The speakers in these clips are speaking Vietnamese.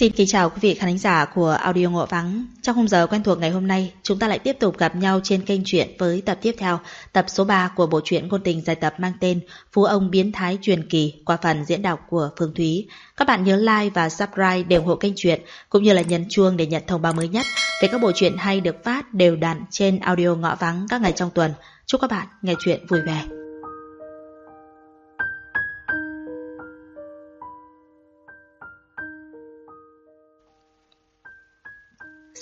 Xin kính chào quý vị khán giả của Audio Ngộ Vắng. Trong khung giờ quen thuộc ngày hôm nay, chúng ta lại tiếp tục gặp nhau trên kênh truyện với tập tiếp theo, tập số 3 của bộ truyện ngôn tình dài tập mang tên Phú ông biến thái truyền kỳ qua phần diễn đọc của Phương Thúy. Các bạn nhớ like và subscribe để ủng hộ kênh truyện cũng như là nhấn chuông để nhận thông báo mới nhất về các bộ truyện hay được phát đều đặn trên Audio Ngọ Vắng các ngày trong tuần. Chúc các bạn nghe truyện vui vẻ.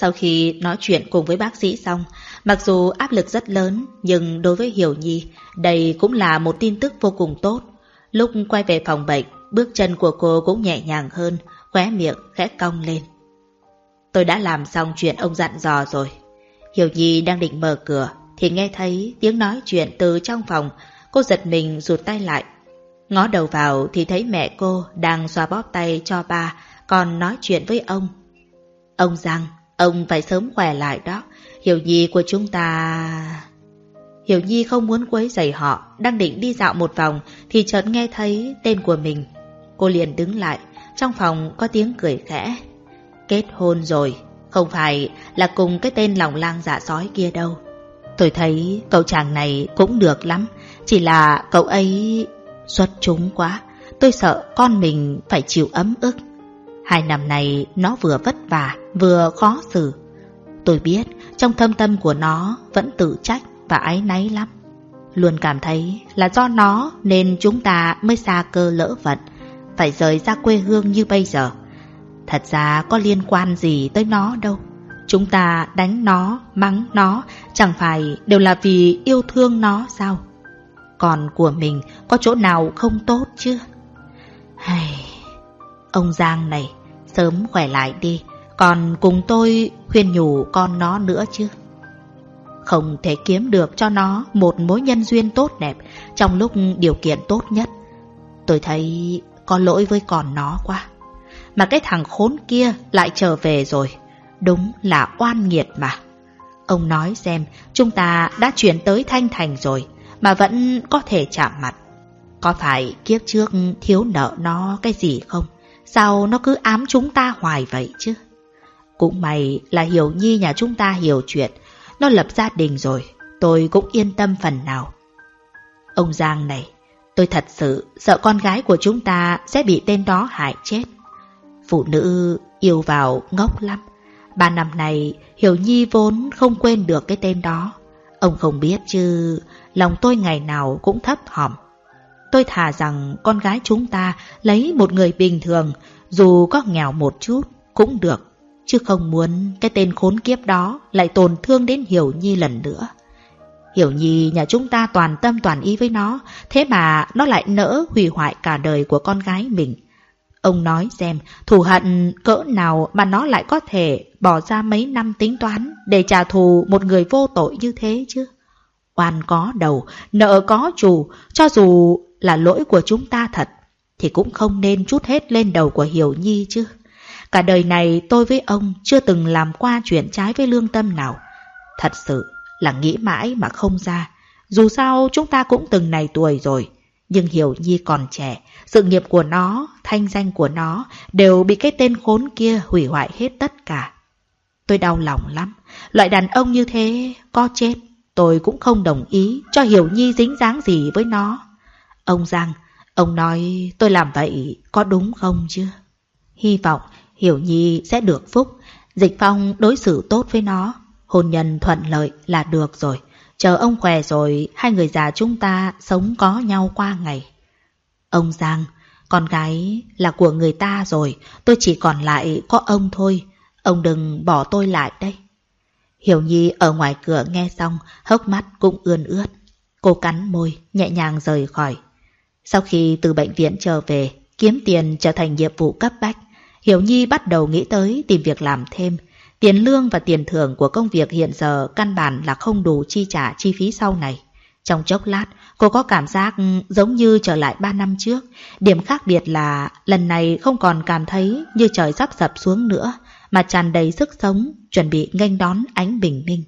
Sau khi nói chuyện cùng với bác sĩ xong, mặc dù áp lực rất lớn, nhưng đối với Hiểu Nhi, đây cũng là một tin tức vô cùng tốt. Lúc quay về phòng bệnh, bước chân của cô cũng nhẹ nhàng hơn, khóe miệng khẽ cong lên. Tôi đã làm xong chuyện ông dặn dò rồi. Hiểu Nhi đang định mở cửa, thì nghe thấy tiếng nói chuyện từ trong phòng, cô giật mình rụt tay lại. Ngó đầu vào thì thấy mẹ cô đang xoa bóp tay cho ba, còn nói chuyện với ông. Ông Giang, Ông phải sớm khỏe lại đó. Hiểu Nhi của chúng ta... Hiểu Nhi không muốn quấy rầy họ, đang định đi dạo một vòng thì chợt nghe thấy tên của mình. Cô liền đứng lại, trong phòng có tiếng cười khẽ. Kết hôn rồi, không phải là cùng cái tên lòng lang dạ sói kia đâu. Tôi thấy cậu chàng này cũng được lắm, chỉ là cậu ấy xuất chúng quá. Tôi sợ con mình phải chịu ấm ức. Hai năm này nó vừa vất vả, vừa khó xử. Tôi biết trong thâm tâm của nó vẫn tự trách và áy náy lắm. Luôn cảm thấy là do nó nên chúng ta mới xa cơ lỡ vận, phải rời ra quê hương như bây giờ. Thật ra có liên quan gì tới nó đâu. Chúng ta đánh nó, mắng nó, chẳng phải đều là vì yêu thương nó sao? Còn của mình có chỗ nào không tốt chứ? Hay... Ông Giang này, sớm khỏe lại đi, còn cùng tôi khuyên nhủ con nó nữa chứ. Không thể kiếm được cho nó một mối nhân duyên tốt đẹp trong lúc điều kiện tốt nhất. Tôi thấy có lỗi với con nó quá. Mà cái thằng khốn kia lại trở về rồi. Đúng là oan nghiệt mà. Ông nói xem, chúng ta đã chuyển tới Thanh Thành rồi, mà vẫn có thể chạm mặt. Có phải kiếp trước thiếu nợ nó cái gì không? Sao nó cứ ám chúng ta hoài vậy chứ? Cũng may là Hiểu Nhi nhà chúng ta hiểu chuyện, nó lập gia đình rồi, tôi cũng yên tâm phần nào. Ông Giang này, tôi thật sự sợ con gái của chúng ta sẽ bị tên đó hại chết. Phụ nữ yêu vào ngốc lắm. Ba năm này, Hiểu Nhi vốn không quên được cái tên đó. Ông không biết chứ, lòng tôi ngày nào cũng thấp thỏm. Tôi thà rằng con gái chúng ta lấy một người bình thường, dù có nghèo một chút, cũng được. Chứ không muốn cái tên khốn kiếp đó lại tổn thương đến Hiểu Nhi lần nữa. Hiểu Nhi nhà chúng ta toàn tâm toàn ý với nó, thế mà nó lại nỡ hủy hoại cả đời của con gái mình. Ông nói xem, thù hận cỡ nào mà nó lại có thể bỏ ra mấy năm tính toán để trả thù một người vô tội như thế chứ. Oan có đầu, nợ có chủ, cho dù là lỗi của chúng ta thật, thì cũng không nên chút hết lên đầu của Hiểu Nhi chứ. Cả đời này tôi với ông chưa từng làm qua chuyện trái với lương tâm nào. Thật sự là nghĩ mãi mà không ra. Dù sao chúng ta cũng từng này tuổi rồi. Nhưng Hiểu Nhi còn trẻ, sự nghiệp của nó, thanh danh của nó đều bị cái tên khốn kia hủy hoại hết tất cả. Tôi đau lòng lắm. Loại đàn ông như thế, có chết, tôi cũng không đồng ý cho Hiểu Nhi dính dáng gì với nó. Ông Giang, ông nói tôi làm vậy có đúng không chứ? Hy vọng Hiểu Nhi sẽ được phúc, Dịch Phong đối xử tốt với nó, hôn nhân thuận lợi là được rồi. Chờ ông khỏe rồi, hai người già chúng ta sống có nhau qua ngày. Ông Giang, con gái là của người ta rồi, tôi chỉ còn lại có ông thôi. Ông đừng bỏ tôi lại đây. Hiểu Nhi ở ngoài cửa nghe xong, hốc mắt cũng ươn ướt. Cô cắn môi, nhẹ nhàng rời khỏi. Sau khi từ bệnh viện trở về, kiếm tiền trở thành nhiệm vụ cấp bách, Hiểu Nhi bắt đầu nghĩ tới tìm việc làm thêm. Tiền lương và tiền thưởng của công việc hiện giờ căn bản là không đủ chi trả chi phí sau này. Trong chốc lát, cô có cảm giác giống như trở lại 3 năm trước. Điểm khác biệt là lần này không còn cảm thấy như trời sắp sập xuống nữa, mà tràn đầy sức sống, chuẩn bị nghênh đón ánh bình minh.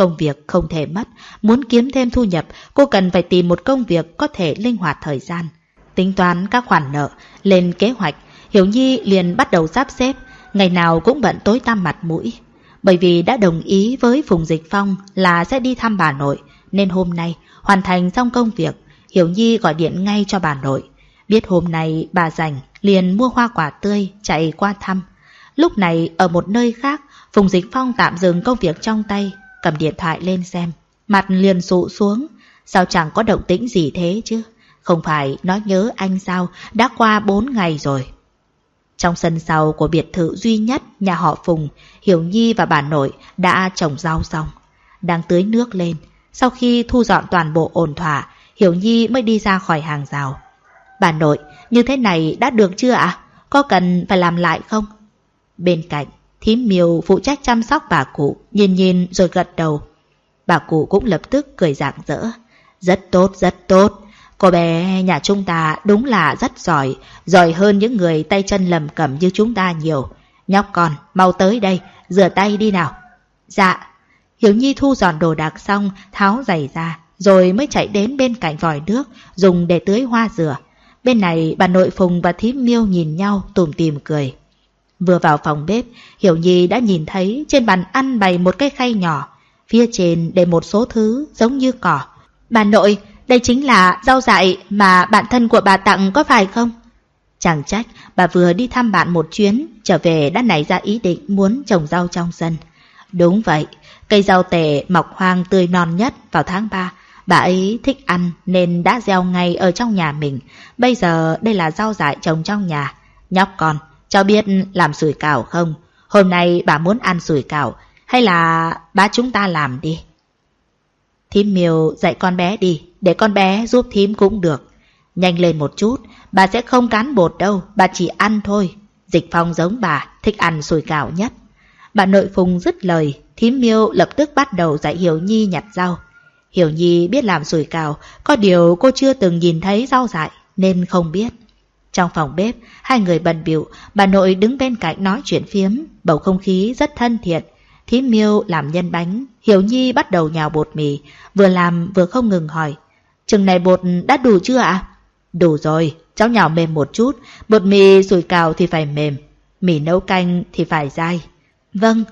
Công việc không thể mất, muốn kiếm thêm thu nhập, cô cần phải tìm một công việc có thể linh hoạt thời gian. Tính toán các khoản nợ, lên kế hoạch, Hiểu Nhi liền bắt đầu sắp xếp, ngày nào cũng bận tối tăm mặt mũi. Bởi vì đã đồng ý với Phùng Dịch Phong là sẽ đi thăm bà nội, nên hôm nay hoàn thành xong công việc, Hiểu Nhi gọi điện ngay cho bà nội. Biết hôm nay bà rảnh, liền mua hoa quả tươi chạy qua thăm. Lúc này ở một nơi khác, Phùng Dịch Phong tạm dừng công việc trong tay, cầm điện thoại lên xem. Mặt liền sụ xuống, sao chẳng có động tĩnh gì thế chứ? Không phải nói nhớ anh sao, đã qua bốn ngày rồi. Trong sân sau của biệt thự duy nhất nhà họ Phùng, Hiểu Nhi và bà nội đã trồng rau xong. Đang tưới nước lên, sau khi thu dọn toàn bộ ổn thỏa, Hiểu Nhi mới đi ra khỏi hàng rào. Bà nội, như thế này đã được chưa ạ? Có cần phải làm lại không? Bên cạnh, thím miêu phụ trách chăm sóc bà cụ, nhìn nhìn rồi gật đầu. Bà cụ cũng lập tức cười rạng rỡ. Rất tốt, rất tốt. Cô bé nhà chúng ta đúng là rất giỏi, giỏi hơn những người tay chân lầm cầm như chúng ta nhiều. Nhóc con, mau tới đây, rửa tay đi nào. Dạ. Hiếu Nhi thu dọn đồ đạc xong, tháo giày ra, rồi mới chạy đến bên cạnh vòi nước, dùng để tưới hoa rửa. Bên này bà nội Phùng và thím miêu nhìn nhau tùm tìm cười. Vừa vào phòng bếp, Hiểu Nhi đã nhìn thấy trên bàn ăn bày một cái khay nhỏ. Phía trên để một số thứ giống như cỏ. Bà nội, đây chính là rau dại mà bạn thân của bà tặng có phải không? Chẳng trách, bà vừa đi thăm bạn một chuyến, trở về đã nảy ra ý định muốn trồng rau trong sân. Đúng vậy, cây rau tể mọc hoang tươi non nhất vào tháng 3. Bà ấy thích ăn nên đã gieo ngay ở trong nhà mình. Bây giờ đây là rau dại trồng trong nhà. Nhóc con, cháu biết làm sủi cảo không? Hôm nay bà muốn ăn sủi cảo, hay là ba chúng ta làm đi? Thím miêu dạy con bé đi, để con bé giúp thím cũng được. Nhanh lên một chút, bà sẽ không cán bột đâu, bà chỉ ăn thôi. Dịch phong giống bà, thích ăn sủi cảo nhất. Bà nội phùng dứt lời, thím miêu lập tức bắt đầu dạy Hiểu Nhi nhặt rau. Hiểu Nhi biết làm sủi cảo, có điều cô chưa từng nhìn thấy rau dại, nên không biết. Trong phòng bếp, hai người bận biểu, bà nội đứng bên cạnh nói chuyện phiếm, bầu không khí rất thân thiện. Thím miêu làm nhân bánh, Hiểu Nhi bắt đầu nhào bột mì, vừa làm vừa không ngừng hỏi. Chừng này bột đã đủ chưa ạ? Đủ rồi, cháu nhào mềm một chút, bột mì sủi cào thì phải mềm, mì nấu canh thì phải dai. Vâng,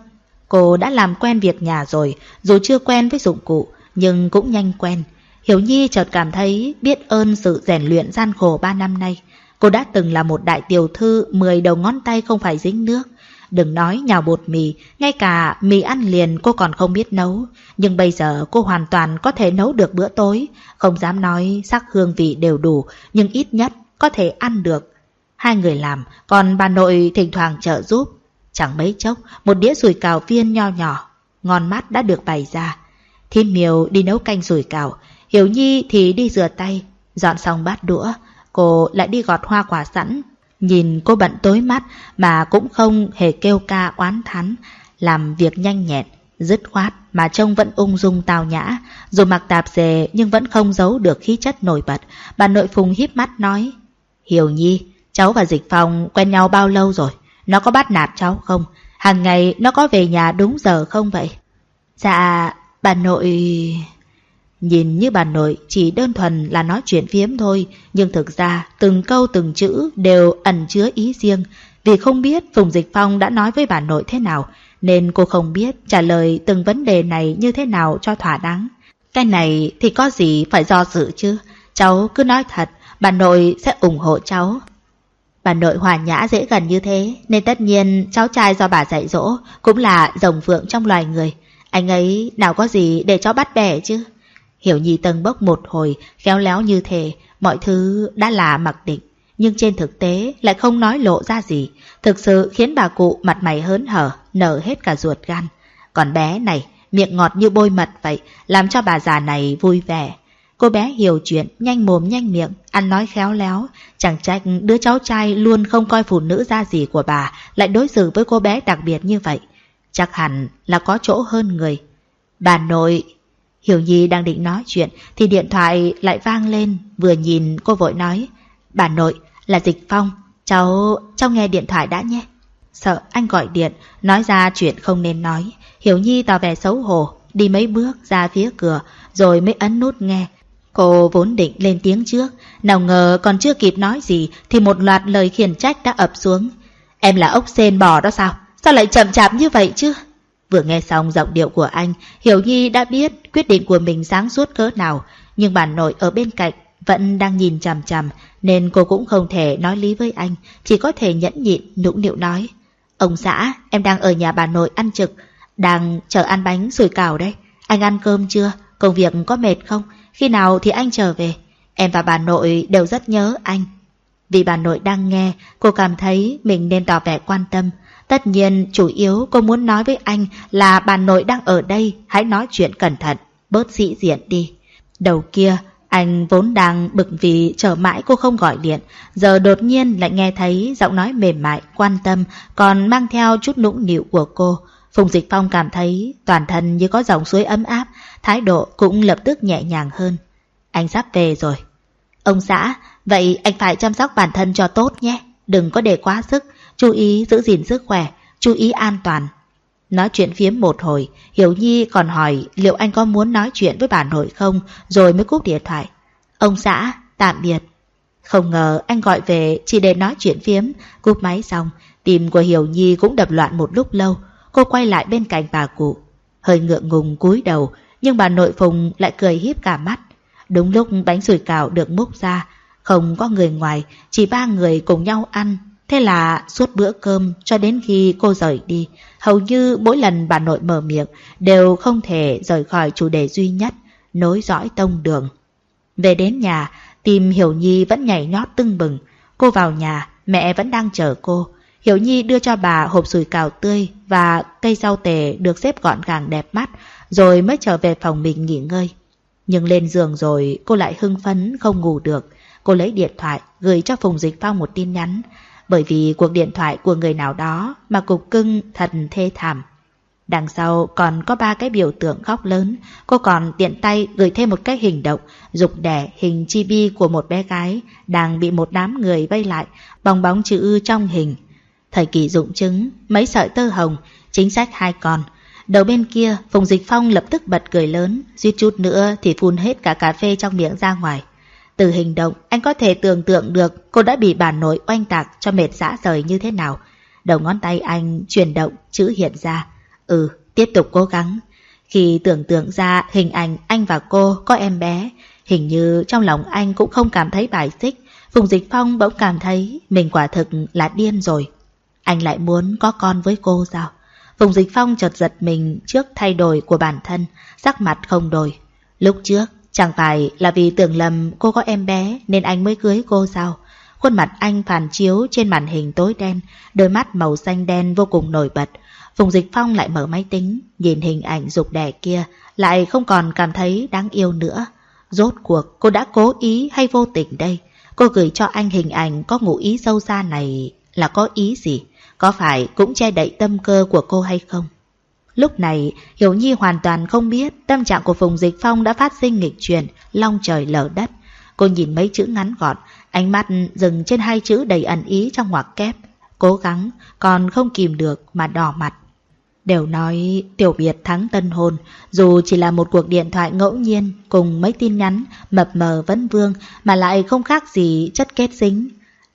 cô đã làm quen việc nhà rồi, dù chưa quen với dụng cụ, nhưng cũng nhanh quen. Hiểu Nhi chợt cảm thấy biết ơn sự rèn luyện gian khổ ba năm nay. Cô đã từng là một đại tiểu thư, mười đầu ngón tay không phải dính nước. Đừng nói nhào bột mì, ngay cả mì ăn liền cô còn không biết nấu. Nhưng bây giờ cô hoàn toàn có thể nấu được bữa tối. Không dám nói sắc hương vị đều đủ, nhưng ít nhất có thể ăn được. Hai người làm, còn bà nội thỉnh thoảng trợ giúp. Chẳng mấy chốc, một đĩa sủi cào viên nho nhỏ, ngon mắt đã được bày ra. Thiên miều đi nấu canh sủi cào, Hiểu Nhi thì đi rửa tay, dọn xong bát đũa, cô lại đi gọt hoa quả sẵn. Nhìn cô bận tối mắt mà cũng không hề kêu ca oán thắn, làm việc nhanh nhẹn, dứt khoát mà trông vẫn ung dung tào nhã, dù mặc tạp dề nhưng vẫn không giấu được khí chất nổi bật. Bà nội phùng híp mắt nói, Hiểu Nhi, cháu và Dịch Phong quen nhau bao lâu rồi? Nó có bắt nạt cháu không? Hàng ngày nó có về nhà đúng giờ không vậy? Dạ, bà nội... Nhìn như bà nội chỉ đơn thuần là nói chuyện phiếm thôi, nhưng thực ra từng câu từng chữ đều ẩn chứa ý riêng. Vì không biết Phùng Dịch Phong đã nói với bà nội thế nào, nên cô không biết trả lời từng vấn đề này như thế nào cho thỏa đáng. Cái này thì có gì phải do dự chứ, cháu cứ nói thật, bà nội sẽ ủng hộ cháu. Bà nội hòa nhã dễ gần như thế, nên tất nhiên cháu trai do bà dạy dỗ cũng là rồng phượng trong loài người. Anh ấy nào có gì để cho bắt bẻ chứ. Hiểu Nhi Tân bốc một hồi, khéo léo như thế, mọi thứ đã là mặc định. Nhưng trên thực tế lại không nói lộ ra gì, thực sự khiến bà cụ mặt mày hớn hở, nở hết cả ruột gan. Còn bé này, miệng ngọt như bôi mật vậy, làm cho bà già này vui vẻ. Cô bé hiểu chuyện, nhanh mồm nhanh miệng, ăn nói khéo léo. Chẳng trách đứa cháu trai luôn không coi phụ nữ ra gì của bà, lại đối xử với cô bé đặc biệt như vậy. Chắc hẳn là có chỗ hơn người. Bà nội Hiểu Nhi đang định nói chuyện thì điện thoại lại vang lên, vừa nhìn cô vội nói, bà nội, là Dịch Phong, cháu, cháu nghe điện thoại đã nhé. Sợ anh gọi điện, nói ra chuyện không nên nói, Hiểu Nhi tỏ vẻ xấu hổ, đi mấy bước ra phía cửa, rồi mới ấn nút nghe. Cô vốn định lên tiếng trước, nào ngờ còn chưa kịp nói gì thì một loạt lời khiển trách đã ập xuống. em là ốc sên bò đó sao? Sao lại chậm chạp như vậy chứ? Vừa nghe xong giọng điệu của anh, Hiểu Nhi đã biết quyết định của mình sáng suốt cỡ nào, nhưng bà nội ở bên cạnh vẫn đang nhìn chằm chằm, nên cô cũng không thể nói lý với anh, chỉ có thể nhẫn nhịn, nũng nịu nói. Ông xã, em đang ở nhà bà nội ăn trực, đang chờ ăn bánh sủi cảo đấy. Anh ăn cơm chưa? Công việc có mệt không? Khi nào thì anh trở về? Em và bà nội đều rất nhớ anh. Vì bà nội đang nghe, cô cảm thấy mình nên tỏ vẻ quan tâm. Tất nhiên, chủ yếu cô muốn nói với anh là bà nội đang ở đây, hãy nói chuyện cẩn thận, bớt sĩ diện đi. Đầu kia, anh vốn đang bực vì chờ mãi cô không gọi điện, giờ đột nhiên lại nghe thấy giọng nói mềm mại, quan tâm, còn mang theo chút nũng nịu của cô. Phùng Dịch Phong cảm thấy toàn thân như có dòng suối ấm áp, thái độ cũng lập tức nhẹ nhàng hơn. Anh sắp về rồi. Ông xã, vậy anh phải chăm sóc bản thân cho tốt nhé, đừng có để quá sức, chú ý giữ gìn sức khỏe, chú ý an toàn. Nói chuyện phiếm một hồi, Hiểu Nhi còn hỏi liệu anh có muốn nói chuyện với bà nội không, rồi mới cúp điện thoại. Ông xã, tạm biệt. Không ngờ anh gọi về chỉ để nói chuyện phiếm, cúp máy xong, tim của Hiểu Nhi cũng đập loạn một lúc lâu. Cô quay lại bên cạnh bà cụ, hơi ngượng ngùng cúi đầu, nhưng bà nội Phùng lại cười hiếp cả mắt. Đúng lúc bánh sủi cảo được múc ra, không có người ngoài, chỉ ba người cùng nhau ăn, Thế là suốt bữa cơm cho đến khi cô rời đi, hầu như mỗi lần bà nội mở miệng đều không thể rời khỏi chủ đề duy nhất, nối dõi tông đường. Về đến nhà, tìm Hiểu Nhi vẫn nhảy nhót tưng bừng. Cô vào nhà, mẹ vẫn đang chờ cô. Hiểu Nhi đưa cho bà hộp sủi cào tươi và cây rau tề được xếp gọn gàng đẹp mắt, rồi mới trở về phòng mình nghỉ ngơi. Nhưng lên giường rồi cô lại hưng phấn không ngủ được. Cô lấy điện thoại gửi cho Phùng Dịch Phong một tin nhắn bởi vì cuộc điện thoại của người nào đó mà cục cưng thật thê thảm. Đằng sau còn có ba cái biểu tượng khóc lớn, cô còn tiện tay gửi thêm một cái hình động, dục đẻ hình chibi của một bé gái đang bị một đám người vây lại, bong bóng chữ ư trong hình. Thời kỳ dụng chứng, mấy sợi tơ hồng, chính sách hai con. Đầu bên kia, Phùng Dịch Phong lập tức bật cười lớn, suýt chút nữa thì phun hết cả cà phê trong miệng ra ngoài. Từ hình động, anh có thể tưởng tượng được cô đã bị bà nội oanh tạc cho mệt dã rời như thế nào. Đầu ngón tay anh chuyển động, chữ hiện ra. Ừ, tiếp tục cố gắng. Khi tưởng tượng ra hình ảnh anh và cô có em bé, hình như trong lòng anh cũng không cảm thấy bài xích. Phùng Dịch Phong bỗng cảm thấy mình quả thực là điên rồi. Anh lại muốn có con với cô sao? Phùng Dịch Phong chợt giật mình trước thay đổi của bản thân, sắc mặt không đổi. Lúc trước, Chẳng phải là vì tưởng lầm cô có em bé nên anh mới cưới cô sao? Khuôn mặt anh phản chiếu trên màn hình tối đen, đôi mắt màu xanh đen vô cùng nổi bật. Phùng Dịch Phong lại mở máy tính, nhìn hình ảnh dục đẻ kia, lại không còn cảm thấy đáng yêu nữa. Rốt cuộc cô đã cố ý hay vô tình đây? Cô gửi cho anh hình ảnh có ngụ ý sâu xa này là có ý gì? Có phải cũng che đậy tâm cơ của cô hay không? Lúc này, Hiểu Nhi hoàn toàn không biết tâm trạng của Phùng Dịch Phong đã phát sinh nghịch chuyển, long trời lở đất. Cô nhìn mấy chữ ngắn gọn, ánh mắt dừng trên hai chữ đầy ẩn ý trong ngoặc kép. Cố gắng, còn không kìm được mà đỏ mặt. Đều nói tiểu biệt thắng tân hôn, dù chỉ là một cuộc điện thoại ngẫu nhiên cùng mấy tin nhắn mập mờ vấn vương mà lại không khác gì chất kết dính.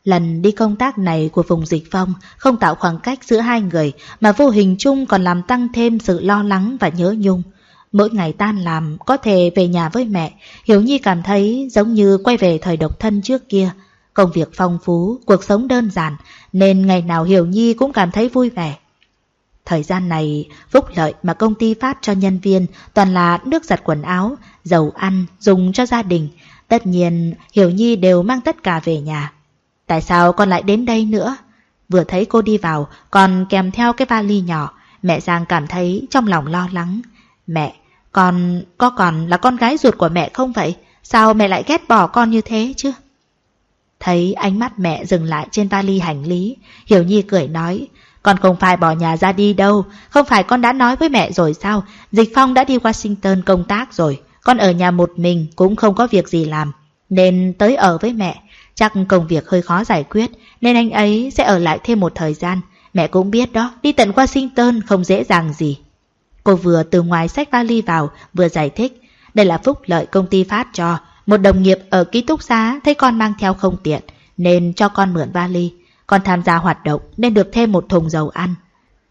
Lần đi công tác này của vùng dịch phong không tạo khoảng cách giữa hai người mà vô hình chung còn làm tăng thêm sự lo lắng và nhớ nhung. Mỗi ngày tan làm có thể về nhà với mẹ, Hiểu Nhi cảm thấy giống như quay về thời độc thân trước kia. Công việc phong phú, cuộc sống đơn giản nên ngày nào Hiểu Nhi cũng cảm thấy vui vẻ. Thời gian này, phúc lợi mà công ty phát cho nhân viên toàn là nước giặt quần áo, dầu ăn, dùng cho gia đình. Tất nhiên, Hiểu Nhi đều mang tất cả về nhà. Tại sao con lại đến đây nữa? Vừa thấy cô đi vào, còn kèm theo cái vali nhỏ, mẹ Giang cảm thấy trong lòng lo lắng. Mẹ, con có còn là con gái ruột của mẹ không vậy? Sao mẹ lại ghét bỏ con như thế chứ? Thấy ánh mắt mẹ dừng lại trên vali hành lý, Hiểu Nhi cười nói, con không phải bỏ nhà ra đi đâu, không phải con đã nói với mẹ rồi sao? Dịch Phong đã đi Washington công tác rồi, con ở nhà một mình cũng không có việc gì làm, nên tới ở với mẹ. Chắc công việc hơi khó giải quyết Nên anh ấy sẽ ở lại thêm một thời gian Mẹ cũng biết đó Đi tận Washington không dễ dàng gì Cô vừa từ ngoài sách vali vào Vừa giải thích Đây là phúc lợi công ty phát cho Một đồng nghiệp ở ký túc xá Thấy con mang theo không tiện Nên cho con mượn vali con tham gia hoạt động nên được thêm một thùng dầu ăn.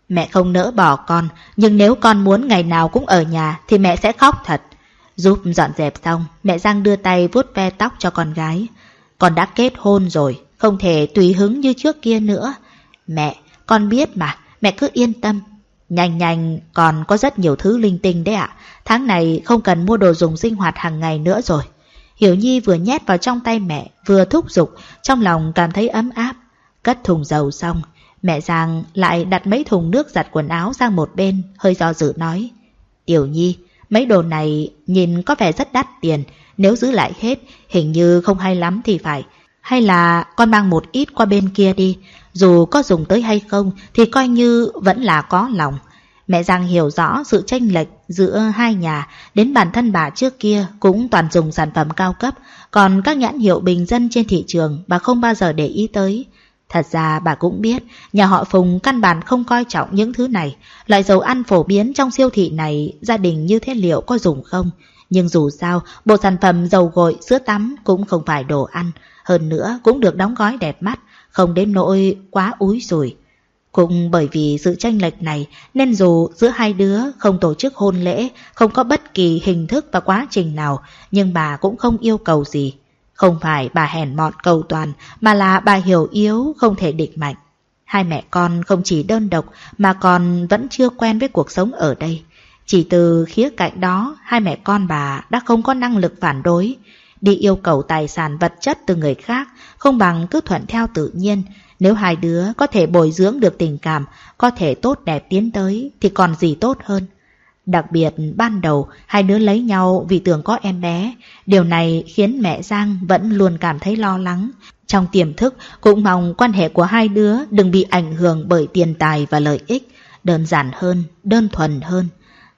Mẹ không nỡ bỏ con, nhưng nếu con muốn ngày nào cũng ở nhà thì mẹ sẽ khóc thật. Giúp dọn dẹp xong, mẹ Giang đưa tay vuốt ve tóc cho con gái. Con đã kết hôn rồi, không thể tùy hứng như trước kia nữa. Mẹ, con biết mà, mẹ cứ yên tâm. Nhanh nhanh, còn có rất nhiều thứ linh tinh đấy ạ. Tháng này không cần mua đồ dùng sinh hoạt hàng ngày nữa rồi. Hiểu Nhi vừa nhét vào trong tay mẹ, vừa thúc giục, trong lòng cảm thấy ấm áp. Cất thùng dầu xong, mẹ Giang lại đặt mấy thùng nước giặt quần áo sang một bên, hơi do dự nói. Tiểu Nhi, mấy đồ này nhìn có vẻ rất đắt tiền, nếu giữ lại hết, hình như không hay lắm thì phải. Hay là con mang một ít qua bên kia đi, dù có dùng tới hay không thì coi như vẫn là có lòng. Mẹ Giang hiểu rõ sự tranh lệch giữa hai nhà, đến bản thân bà trước kia cũng toàn dùng sản phẩm cao cấp, còn các nhãn hiệu bình dân trên thị trường bà không bao giờ để ý tới. Thật ra bà cũng biết, nhà họ Phùng căn bản không coi trọng những thứ này. Loại dầu ăn phổ biến trong siêu thị này, gia đình như thế liệu có dùng không? Nhưng dù sao, bộ sản phẩm dầu gội, sữa tắm cũng không phải đồ ăn. Hơn nữa cũng được đóng gói đẹp mắt, không đến nỗi quá úi rồi Cũng bởi vì sự tranh lệch này nên dù giữa hai đứa không tổ chức hôn lễ, không có bất kỳ hình thức và quá trình nào, nhưng bà cũng không yêu cầu gì. Không phải bà hèn mọn cầu toàn, mà là bà hiểu yếu, không thể địch mạnh. Hai mẹ con không chỉ đơn độc mà còn vẫn chưa quen với cuộc sống ở đây. Chỉ từ khía cạnh đó, hai mẹ con bà đã không có năng lực phản đối. Đi yêu cầu tài sản vật chất từ người khác, không bằng cứ thuận theo tự nhiên. Nếu hai đứa có thể bồi dưỡng được tình cảm, có thể tốt đẹp tiến tới, thì còn gì tốt hơn. Đặc biệt ban đầu hai đứa lấy nhau vì tưởng có em bé. Điều này khiến mẹ Giang vẫn luôn cảm thấy lo lắng. Trong tiềm thức cũng mong quan hệ của hai đứa đừng bị ảnh hưởng bởi tiền tài và lợi ích. Đơn giản hơn, đơn thuần hơn.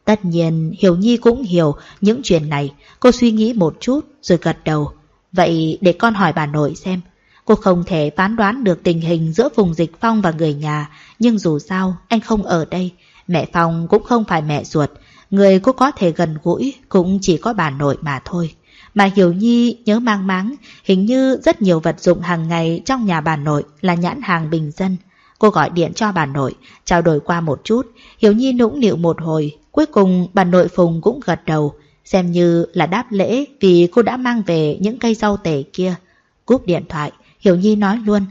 Tất nhiên Hiểu Nhi cũng hiểu những chuyện này. Cô suy nghĩ một chút rồi gật đầu. Vậy để con hỏi bà nội xem. Cô không thể phán đoán được tình hình giữa vùng dịch phong và người nhà. Nhưng dù sao anh không ở đây. Mẹ Phong cũng không phải mẹ ruột, người cô có thể gần gũi cũng chỉ có bà nội mà thôi. Mà Hiểu Nhi nhớ mang máng, hình như rất nhiều vật dụng hàng ngày trong nhà bà nội là nhãn hàng bình dân. Cô gọi điện cho bà nội, trao đổi qua một chút, Hiểu Nhi nũng nịu một hồi, cuối cùng bà nội Phùng cũng gật đầu, xem như là đáp lễ vì cô đã mang về những cây rau tể kia. Cúp điện thoại, Hiểu Nhi nói luôn,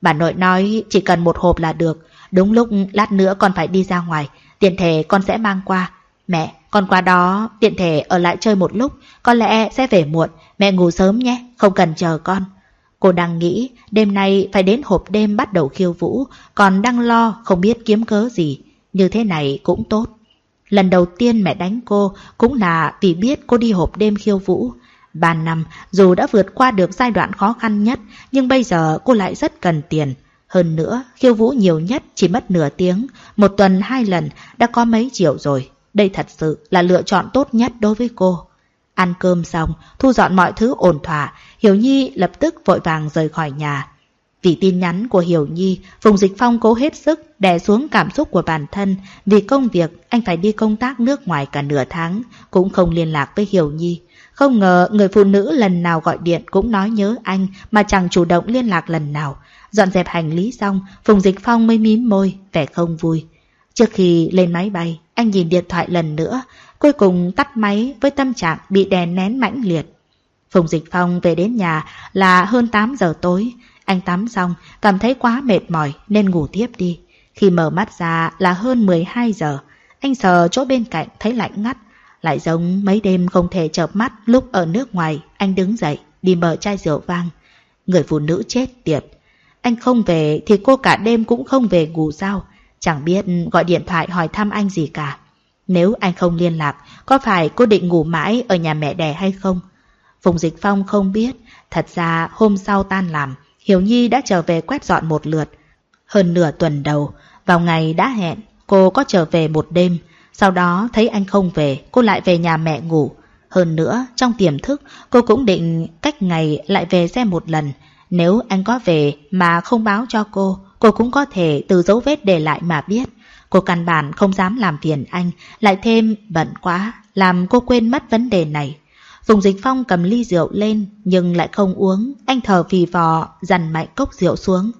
bà nội nói chỉ cần một hộp là được, Đúng lúc lát nữa con phải đi ra ngoài, tiện thể con sẽ mang qua. Mẹ, con qua đó, tiện thể ở lại chơi một lúc, có lẽ sẽ về muộn, mẹ ngủ sớm nhé, không cần chờ con. Cô đang nghĩ đêm nay phải đến hộp đêm bắt đầu khiêu vũ, còn đang lo không biết kiếm cớ gì. Như thế này cũng tốt. Lần đầu tiên mẹ đánh cô cũng là vì biết cô đi hộp đêm khiêu vũ. Ba năm, dù đã vượt qua được giai đoạn khó khăn nhất, nhưng bây giờ cô lại rất cần tiền. Hơn nữa, khiêu vũ nhiều nhất chỉ mất nửa tiếng, một tuần hai lần đã có mấy triệu rồi. Đây thật sự là lựa chọn tốt nhất đối với cô. Ăn cơm xong, thu dọn mọi thứ ổn thỏa, Hiểu Nhi lập tức vội vàng rời khỏi nhà. Vì tin nhắn của Hiểu Nhi, Phùng Dịch Phong cố hết sức đè xuống cảm xúc của bản thân. Vì công việc, anh phải đi công tác nước ngoài cả nửa tháng, cũng không liên lạc với Hiểu Nhi. Không ngờ người phụ nữ lần nào gọi điện cũng nói nhớ anh mà chẳng chủ động liên lạc lần nào. Dọn dẹp hành lý xong, Phùng Dịch Phong mới mím môi, vẻ không vui. Trước khi lên máy bay, anh nhìn điện thoại lần nữa, cuối cùng tắt máy với tâm trạng bị đè nén mãnh liệt. Phùng Dịch Phong về đến nhà là hơn 8 giờ tối. Anh tắm xong, cảm thấy quá mệt mỏi nên ngủ tiếp đi. Khi mở mắt ra là hơn 12 giờ. Anh sờ chỗ bên cạnh thấy lạnh ngắt. Lại giống mấy đêm không thể chợp mắt lúc ở nước ngoài. Anh đứng dậy, đi mở chai rượu vang. Người phụ nữ chết tiệt. Anh không về thì cô cả đêm cũng không về ngủ sao. Chẳng biết gọi điện thoại hỏi thăm anh gì cả. Nếu anh không liên lạc, có phải cô định ngủ mãi ở nhà mẹ đẻ hay không? Phùng Dịch Phong không biết. Thật ra hôm sau tan làm, Hiểu Nhi đã trở về quét dọn một lượt. Hơn nửa tuần đầu, vào ngày đã hẹn, cô có trở về một đêm. Sau đó thấy anh không về, cô lại về nhà mẹ ngủ. Hơn nữa, trong tiềm thức, cô cũng định cách ngày lại về xem một lần. Nếu anh có về mà không báo cho cô, cô cũng có thể từ dấu vết để lại mà biết. Cô căn bản không dám làm phiền anh, lại thêm bận quá, làm cô quên mất vấn đề này. Phùng Dịch Phong cầm ly rượu lên nhưng lại không uống, anh thở phì phò, dằn mạnh cốc rượu xuống.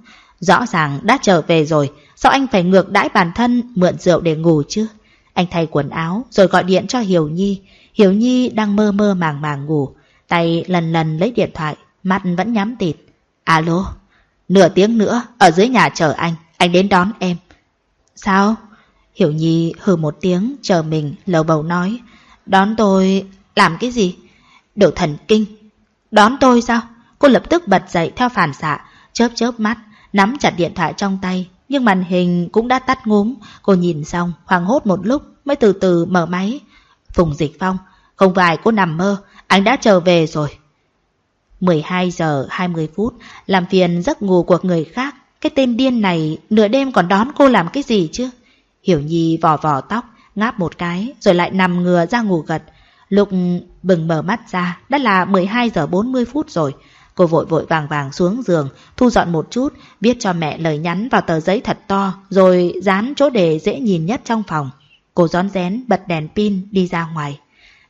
Rõ ràng đã trở về rồi, sao anh phải ngược đãi bản thân mượn rượu để ngủ chứ? Anh thay quần áo rồi gọi điện cho Hiểu Nhi. Hiểu Nhi đang mơ mơ màng màng ngủ, tay lần lần lấy điện thoại, mắt vẫn nhắm tịt. Alo, nửa tiếng nữa ở dưới nhà chờ anh, anh đến đón em. Sao? Hiểu Nhi hừ một tiếng chờ mình lầu bầu nói. Đón tôi làm cái gì? Đồ thần kinh. Đón tôi sao? Cô lập tức bật dậy theo phản xạ, chớp chớp mắt, nắm chặt điện thoại trong tay. Nhưng màn hình cũng đã tắt ngúm. Cô nhìn xong, hoàng hốt một lúc mới từ từ mở máy. Phùng Dịch Phong, không phải cô nằm mơ, anh đã trở về rồi. 12 giờ 20 phút, làm phiền giấc ngủ của người khác. Cái tên điên này nửa đêm còn đón cô làm cái gì chứ? Hiểu Nhi vò vò tóc, ngáp một cái, rồi lại nằm ngừa ra ngủ gật. lục bừng mở mắt ra, đã là 12 giờ 40 phút rồi. Cô vội vội vàng vàng xuống giường, thu dọn một chút, viết cho mẹ lời nhắn vào tờ giấy thật to, rồi dán chỗ để dễ nhìn nhất trong phòng. Cô rón rén bật đèn pin đi ra ngoài.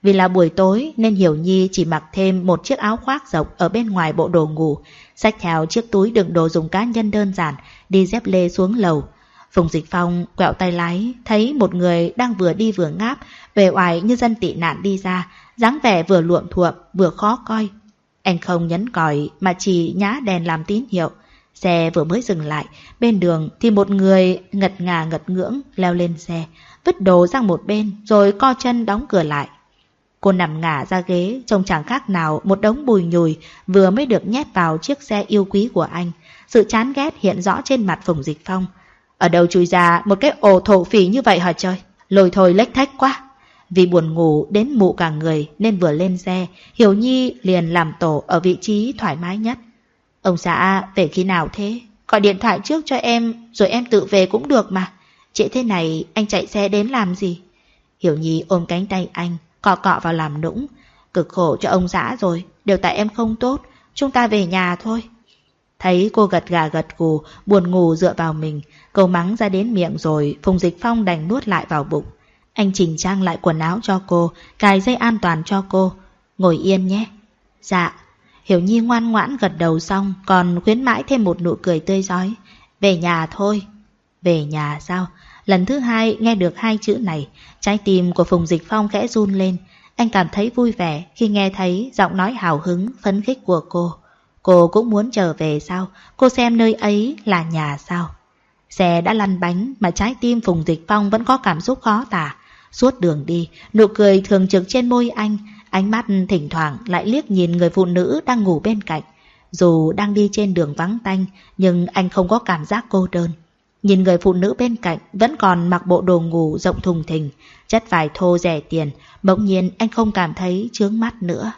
Vì là buổi tối nên Hiểu Nhi chỉ mặc thêm một chiếc áo khoác rộng ở bên ngoài bộ đồ ngủ, xách theo chiếc túi đựng đồ dùng cá nhân đơn giản, đi dép lê xuống lầu. Phùng Dịch Phong quẹo tay lái, thấy một người đang vừa đi vừa ngáp, về oải như dân tị nạn đi ra, dáng vẻ vừa luộm thuộm vừa khó coi. Anh không nhấn còi mà chỉ nhá đèn làm tín hiệu. Xe vừa mới dừng lại, bên đường thì một người ngật ngà ngật ngưỡng leo lên xe, vứt đồ sang một bên rồi co chân đóng cửa lại. Cô nằm ngả ra ghế, trông chẳng khác nào một đống bùi nhùi vừa mới được nhét vào chiếc xe yêu quý của anh. Sự chán ghét hiện rõ trên mặt Phùng Dịch Phong. Ở đâu chui ra một cái ổ thổ phỉ như vậy hả trời? Lôi thôi lách thách quá. Vì buồn ngủ đến mụ cả người nên vừa lên xe, Hiểu Nhi liền làm tổ ở vị trí thoải mái nhất. Ông xã về khi nào thế? Gọi điện thoại trước cho em rồi em tự về cũng được mà. Trễ thế này anh chạy xe đến làm gì? Hiểu Nhi ôm cánh tay anh, cọ cọ vào làm nũng. Cực khổ cho ông xã rồi, đều tại em không tốt, chúng ta về nhà thôi. Thấy cô gật gà gật gù, buồn ngủ dựa vào mình, cầu mắng ra đến miệng rồi, Phùng Dịch Phong đành nuốt lại vào bụng. Anh chỉnh trang lại quần áo cho cô, cài dây an toàn cho cô. Ngồi yên nhé. Dạ. Hiểu Nhi ngoan ngoãn gật đầu xong, còn khuyến mãi thêm một nụ cười tươi giói. Về nhà thôi. Về nhà sao? Lần thứ hai nghe được hai chữ này, trái tim của Phùng Dịch Phong khẽ run lên. Anh cảm thấy vui vẻ khi nghe thấy giọng nói hào hứng, phấn khích của cô. Cô cũng muốn trở về sao? Cô xem nơi ấy là nhà sao? Xe đã lăn bánh mà trái tim Phùng Dịch Phong vẫn có cảm xúc khó tả. Suốt đường đi, nụ cười thường trực trên môi anh, ánh mắt thỉnh thoảng lại liếc nhìn người phụ nữ đang ngủ bên cạnh. Dù đang đi trên đường vắng tanh, nhưng anh không có cảm giác cô đơn. Nhìn người phụ nữ bên cạnh vẫn còn mặc bộ đồ ngủ rộng thùng thình, chất vải thô rẻ tiền, bỗng nhiên anh không cảm thấy chướng mắt nữa.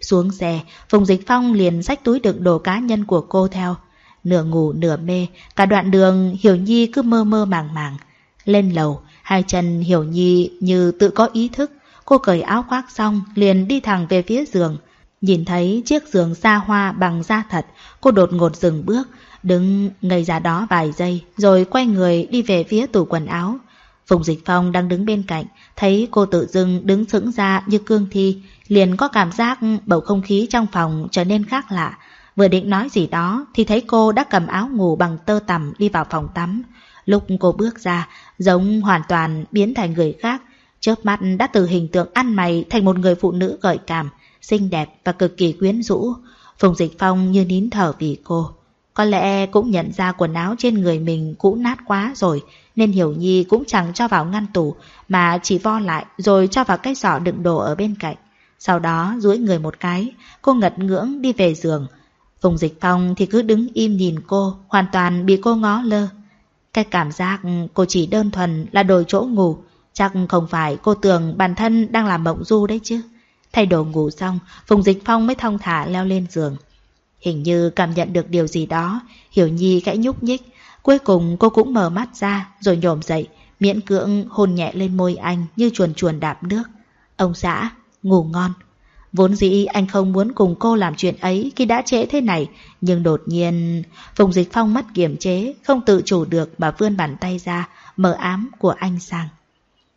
Xuống xe, Phùng Dịch Phong liền xách túi đựng đồ cá nhân của cô theo. Nửa ngủ nửa mê, cả đoạn đường Hiểu Nhi cứ mơ mơ màng màng. Lên lầu, hai chân Hiểu Nhi như tự có ý thức. Cô cởi áo khoác xong liền đi thẳng về phía giường. Nhìn thấy chiếc giường xa hoa bằng da thật, cô đột ngột dừng bước, đứng ngây ra đó vài giây, rồi quay người đi về phía tủ quần áo. Phùng Dịch Phong đang đứng bên cạnh, thấy cô tự dưng đứng sững ra như cương thi, liền có cảm giác bầu không khí trong phòng trở nên khác lạ. Vừa định nói gì đó thì thấy cô đã cầm áo ngủ bằng tơ tằm đi vào phòng tắm. Lúc cô bước ra, giống hoàn toàn biến thành người khác. Chớp mắt đã từ hình tượng ăn mày thành một người phụ nữ gợi cảm, xinh đẹp và cực kỳ quyến rũ. Phùng Dịch Phong như nín thở vì cô. Có lẽ cũng nhận ra quần áo trên người mình cũ nát quá rồi, nên Hiểu Nhi cũng chẳng cho vào ngăn tủ, mà chỉ vo lại rồi cho vào cái giỏ đựng đồ ở bên cạnh. Sau đó duỗi người một cái, cô ngật ngưỡng đi về giường. Phùng Dịch Phong thì cứ đứng im nhìn cô, hoàn toàn bị cô ngó lơ. Cái cảm giác cô chỉ đơn thuần là đổi chỗ ngủ, chắc không phải cô tưởng bản thân đang làm mộng du đấy chứ. Thay đồ ngủ xong, Phùng Dịch Phong mới thong thả leo lên giường. Hình như cảm nhận được điều gì đó, Hiểu Nhi khẽ nhúc nhích. Cuối cùng cô cũng mở mắt ra, rồi nhổm dậy, miễn cưỡng hôn nhẹ lên môi anh như chuồn chuồn đạp nước. Ông xã, ngủ ngon. Vốn dĩ anh không muốn cùng cô làm chuyện ấy khi đã trễ thế này, nhưng đột nhiên... Phùng Dịch Phong mất kiềm chế, không tự chủ được mà vươn bàn tay ra, mở ám của anh sang.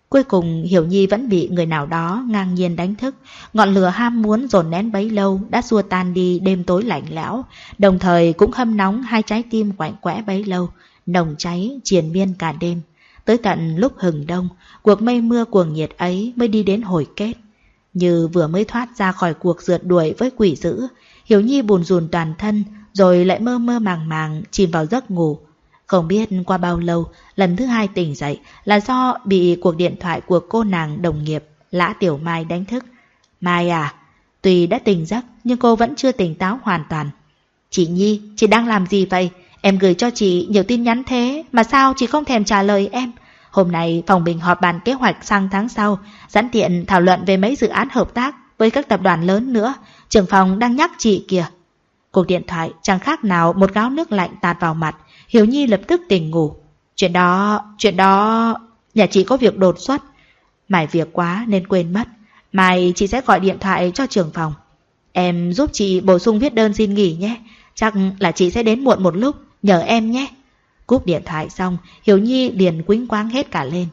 Cuối cùng Hiểu Nhi vẫn bị người nào đó ngang nhiên đánh thức. Ngọn lửa ham muốn dồn nén bấy lâu đã xua tan đi đêm tối lạnh lẽo, đồng thời cũng hâm nóng hai trái tim quạnh quẽ bấy lâu, nồng cháy triền miên cả đêm. Tới tận lúc hừng đông, cuộc mây mưa cuồng nhiệt ấy mới đi đến hồi kết. Như vừa mới thoát ra khỏi cuộc rượt đuổi với quỷ dữ, Hiểu Nhi buồn rùn toàn thân, rồi lại mơ mơ màng màng chìm vào giấc ngủ. Không biết qua bao lâu, lần thứ hai tỉnh dậy là do bị cuộc điện thoại của cô nàng đồng nghiệp Lã Tiểu Mai đánh thức. Mai à, tuy đã tỉnh giấc nhưng cô vẫn chưa tỉnh táo hoàn toàn. Chị Nhi, chị đang làm gì vậy? Em gửi cho chị nhiều tin nhắn thế mà sao chị không thèm trả lời em? Hôm nay phòng bình họp bàn kế hoạch sang tháng sau, sẵn tiện thảo luận về mấy dự án hợp tác với các tập đoàn lớn nữa. Trưởng phòng đang nhắc chị kìa. Cuộc điện thoại chẳng khác nào một gáo nước lạnh tạt vào mặt, Hiếu Nhi lập tức tỉnh ngủ. Chuyện đó, chuyện đó... Nhà chị có việc đột xuất. Mải việc quá nên quên mất. Mai chị sẽ gọi điện thoại cho trưởng phòng. Em giúp chị bổ sung viết đơn xin nghỉ nhé. Chắc là chị sẽ đến muộn một lúc, nhờ em nhé. Cúp điện thoại xong, Hiếu Nhi liền quýnh quáng hết cả lên.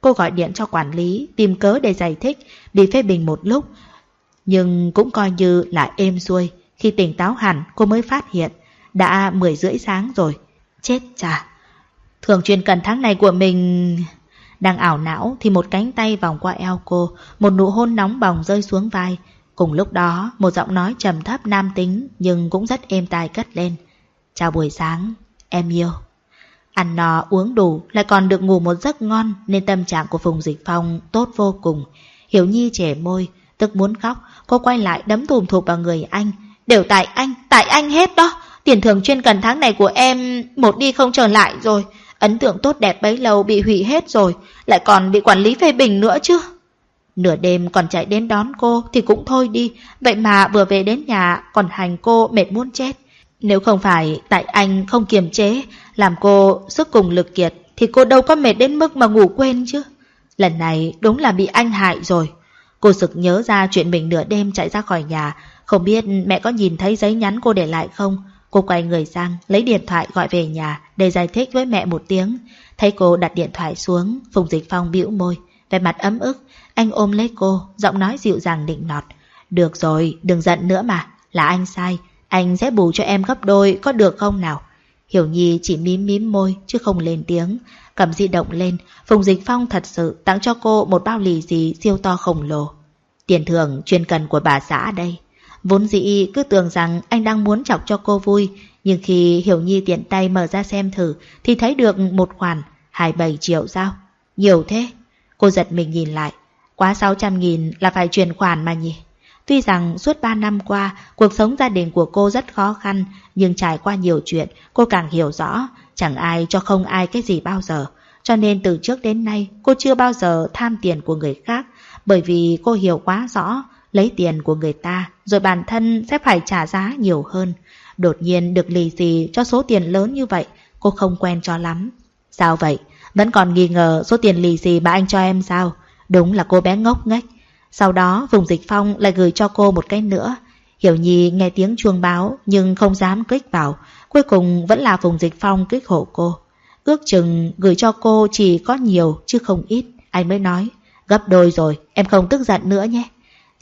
Cô gọi điện cho quản lý, tìm cớ để giải thích, bị phê bình một lúc. Nhưng cũng coi như là êm xuôi. Khi tỉnh táo hẳn, cô mới phát hiện. Đã 10 rưỡi sáng rồi. Chết chà. Thường chuyên cần tháng này của mình... Đang ảo não thì một cánh tay vòng qua eo cô, một nụ hôn nóng bỏng rơi xuống vai. Cùng lúc đó, một giọng nói trầm thấp nam tính nhưng cũng rất êm tai cất lên. Chào buổi sáng, em yêu. Ăn no uống đủ lại còn được ngủ một giấc ngon nên tâm trạng của Phùng Dịch Phong tốt vô cùng. Hiểu Nhi trẻ môi, tức muốn khóc, cô quay lại đấm thùm thụp vào người anh. Đều tại anh, tại anh hết đó. Tiền thưởng chuyên cần tháng này của em một đi không trở lại rồi. Ấn tượng tốt đẹp bấy lâu bị hủy hết rồi, lại còn bị quản lý phê bình nữa chứ. Nửa đêm còn chạy đến đón cô thì cũng thôi đi, vậy mà vừa về đến nhà còn hành cô mệt muốn chết. Nếu không phải tại anh không kiềm chế, làm cô sức cùng lực kiệt, thì cô đâu có mệt đến mức mà ngủ quên chứ. Lần này đúng là bị anh hại rồi. Cô sực nhớ ra chuyện mình nửa đêm chạy ra khỏi nhà, không biết mẹ có nhìn thấy giấy nhắn cô để lại không. Cô quay người sang, lấy điện thoại gọi về nhà để giải thích với mẹ một tiếng. Thấy cô đặt điện thoại xuống, Phùng Dịch Phong bĩu môi, vẻ mặt ấm ức. Anh ôm lấy cô, giọng nói dịu dàng định nọt. Được rồi, đừng giận nữa mà, là anh sai. Anh sẽ bù cho em gấp đôi, có được không nào? Hiểu Nhi chỉ mím mím môi chứ không lên tiếng. Cầm di động lên, Phùng Dịch Phong thật sự tặng cho cô một bao lì xì siêu to khổng lồ. Tiền thưởng chuyên cần của bà xã đây. Vốn dĩ cứ tưởng rằng anh đang muốn chọc cho cô vui, nhưng khi Hiểu Nhi tiện tay mở ra xem thử thì thấy được một khoản 27 triệu sao? Nhiều thế. Cô giật mình nhìn lại. Quá 600 nghìn là phải chuyển khoản mà nhỉ? Tuy rằng suốt 3 năm qua, cuộc sống gia đình của cô rất khó khăn, nhưng trải qua nhiều chuyện, cô càng hiểu rõ, chẳng ai cho không ai cái gì bao giờ. Cho nên từ trước đến nay, cô chưa bao giờ tham tiền của người khác, bởi vì cô hiểu quá rõ, lấy tiền của người ta, rồi bản thân sẽ phải trả giá nhiều hơn. Đột nhiên được lì xì cho số tiền lớn như vậy, cô không quen cho lắm. Sao vậy? Vẫn còn nghi ngờ số tiền lì xì mà anh cho em sao? Đúng là cô bé ngốc nghếch. Sau đó Vùng Dịch Phong lại gửi cho cô một cái nữa. Hiểu Nhi nghe tiếng chuông báo nhưng không dám kích vào. Cuối cùng vẫn là Vùng Dịch Phong kích hộ cô. Ước chừng gửi cho cô chỉ có nhiều chứ không ít. Anh mới nói, gấp đôi rồi, em không tức giận nữa nhé.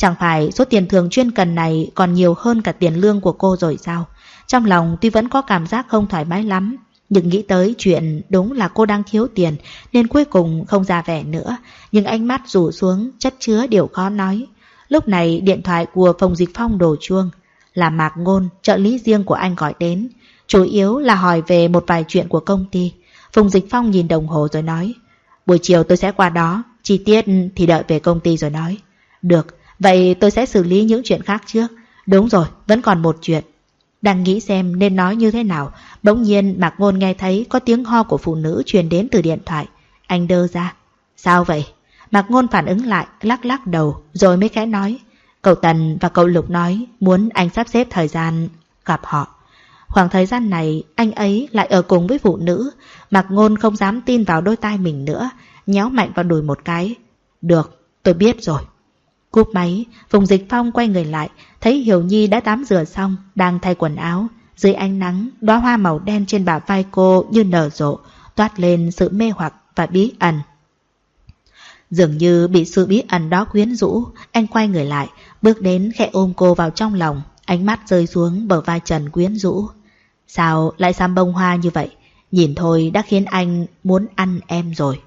Chẳng phải số tiền thường chuyên cần này còn nhiều hơn cả tiền lương của cô rồi sao? Trong lòng tuy vẫn có cảm giác không thoải mái lắm, nhưng nghĩ tới chuyện đúng là cô đang thiếu tiền nên cuối cùng không ra vẻ nữa. Nhưng ánh mắt rủ xuống chất chứa điều khó nói. Lúc này điện thoại của Phòng Dịch Phong đổ chuông. Là Mạc Ngôn, trợ lý riêng của anh gọi đến. Chủ yếu là hỏi về một vài chuyện của công ty. Phùng Dịch Phong nhìn đồng hồ rồi nói. Buổi chiều tôi sẽ qua đó, chi tiết thì đợi về công ty rồi nói. Được, vậy tôi sẽ xử lý những chuyện khác trước. Đúng rồi, vẫn còn một chuyện. Đang nghĩ xem nên nói như thế nào, bỗng nhiên Mạc Ngôn nghe thấy có tiếng ho của phụ nữ truyền đến từ điện thoại. Anh đơ ra. Sao vậy? Mạc Ngôn phản ứng lại, lắc lắc đầu, rồi mới khẽ nói. Cậu Tần và cậu Lục nói muốn anh sắp xếp thời gian gặp họ. Khoảng thời gian này, anh ấy lại ở cùng với phụ nữ. Mạc Ngôn không dám tin vào đôi tai mình nữa, nhéo mạnh vào đùi một cái. Được, tôi biết rồi. Cúp máy, Phùng Dịch Phong quay người lại, thấy Hiểu Nhi đã tắm rửa xong, đang thay quần áo. Dưới ánh nắng, đóa hoa màu đen trên bả vai cô như nở rộ, toát lên sự mê hoặc và bí ẩn. Dường như bị sự bí ẩn đó quyến rũ, anh quay người lại, bước đến khẽ ôm cô vào trong lòng, ánh mắt rơi xuống bờ vai Trần quyến rũ. Sao lại xăm bông hoa như vậy? Nhìn thôi đã khiến anh muốn ăn em rồi.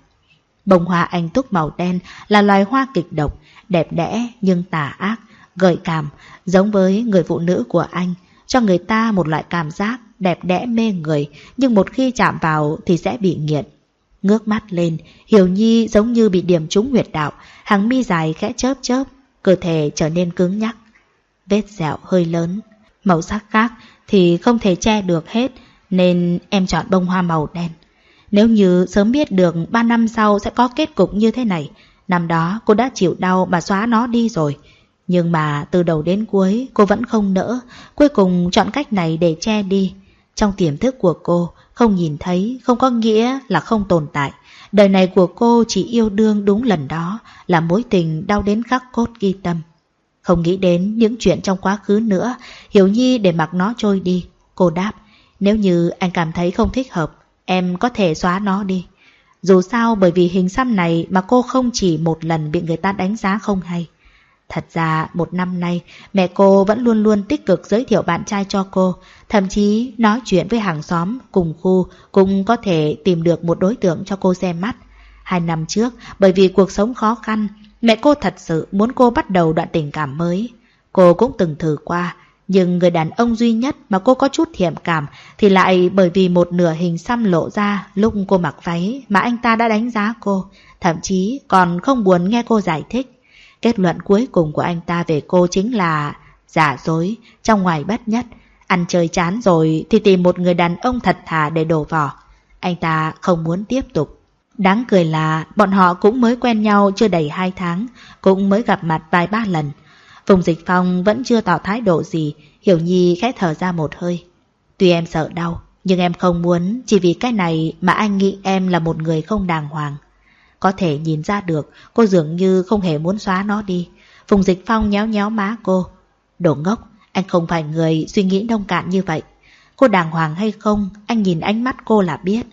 Bông hoa anh túc màu đen là loài hoa kịch độc, đẹp đẽ nhưng tà ác, gợi cảm, giống với người phụ nữ của anh, cho người ta một loại cảm giác đẹp đẽ mê người, nhưng một khi chạm vào thì sẽ bị nghiện. Ngước mắt lên, Hiểu Nhi giống như bị điểm trúng huyệt đạo, hàng mi dài khẽ chớp chớp, cơ thể trở nên cứng nhắc. Vết dẹo hơi lớn, màu sắc khác thì không thể che được hết, nên em chọn bông hoa màu đen. Nếu như sớm biết được 3 năm sau sẽ có kết cục như thế này, năm đó cô đã chịu đau mà xóa nó đi rồi. Nhưng mà từ đầu đến cuối cô vẫn không nỡ, cuối cùng chọn cách này để che đi. Trong tiềm thức của cô, không nhìn thấy không có nghĩa là không tồn tại. Đời này của cô chỉ yêu đương đúng lần đó là mối tình đau đến khắc cốt ghi tâm. Không nghĩ đến những chuyện trong quá khứ nữa, Hiểu Nhi để mặc nó trôi đi. Cô đáp, nếu như anh cảm thấy không thích hợp, em có thể xóa nó đi. Dù sao bởi vì hình xăm này mà cô không chỉ một lần bị người ta đánh giá không hay. Thật ra một năm nay mẹ cô vẫn luôn luôn tích cực giới thiệu bạn trai cho cô, thậm chí nói chuyện với hàng xóm cùng khu cũng có thể tìm được một đối tượng cho cô xem mắt. Hai năm trước bởi vì cuộc sống khó khăn, mẹ cô thật sự muốn cô bắt đầu đoạn tình cảm mới. Cô cũng từng thử qua, nhưng người đàn ông duy nhất mà cô có chút thiện cảm thì lại bởi vì một nửa hình xăm lộ ra lúc cô mặc váy mà anh ta đã đánh giá cô, thậm chí còn không buồn nghe cô giải thích. Kết luận cuối cùng của anh ta về cô chính là giả dối, trong ngoài bất nhất. Ăn chơi chán rồi thì tìm một người đàn ông thật thà để đổ vỏ. Anh ta không muốn tiếp tục. Đáng cười là bọn họ cũng mới quen nhau chưa đầy hai tháng, cũng mới gặp mặt vài ba lần. Phùng dịch phong vẫn chưa tỏ thái độ gì, Hiểu Nhi khẽ thở ra một hơi. Tuy em sợ đau, nhưng em không muốn chỉ vì cái này mà anh nghĩ em là một người không đàng hoàng. Có thể nhìn ra được cô dường như không hề muốn xóa nó đi. Phùng Dịch Phong nhéo nhéo má cô. Đồ ngốc, anh không phải người suy nghĩ nông cạn như vậy. Cô đàng hoàng hay không, anh nhìn ánh mắt cô là biết.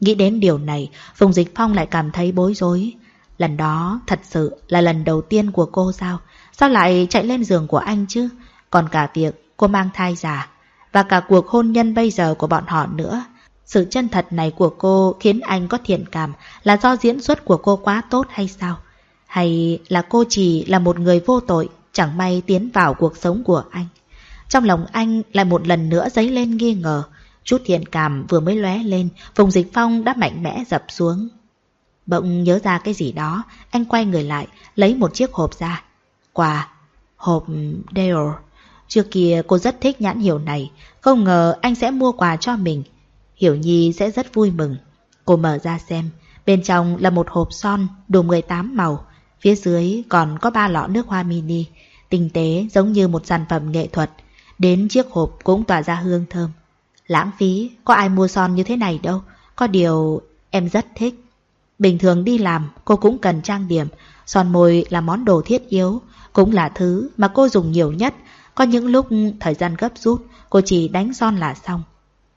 Nghĩ đến điều này, Phùng Dịch Phong lại cảm thấy bối rối. Lần đó thật sự là lần đầu tiên của cô sao? Sao lại chạy lên giường của anh chứ? Còn cả việc cô mang thai giả và cả cuộc hôn nhân bây giờ của bọn họ nữa. Sự chân thật này của cô khiến anh có thiện cảm là do diễn xuất của cô quá tốt hay sao? Hay là cô chỉ là một người vô tội, chẳng may tiến vào cuộc sống của anh? Trong lòng anh lại một lần nữa dấy lên nghi ngờ. Chút thiện cảm vừa mới lóe lên, vùng dịch phong đã mạnh mẽ dập xuống. Bỗng nhớ ra cái gì đó, anh quay người lại, lấy một chiếc hộp ra. Quà, hộp Dior Trước kia cô rất thích nhãn hiệu này, không ngờ anh sẽ mua quà cho mình. Hiểu Nhi sẽ rất vui mừng. Cô mở ra xem, bên trong là một hộp son đủ 18 màu, phía dưới còn có ba lọ nước hoa mini, tinh tế giống như một sản phẩm nghệ thuật. Đến chiếc hộp cũng tỏa ra hương thơm. Lãng phí, có ai mua son như thế này đâu, có điều em rất thích. Bình thường đi làm, cô cũng cần trang điểm, son môi là món đồ thiết yếu, cũng là thứ mà cô dùng nhiều nhất. Có những lúc thời gian gấp rút, cô chỉ đánh son là xong.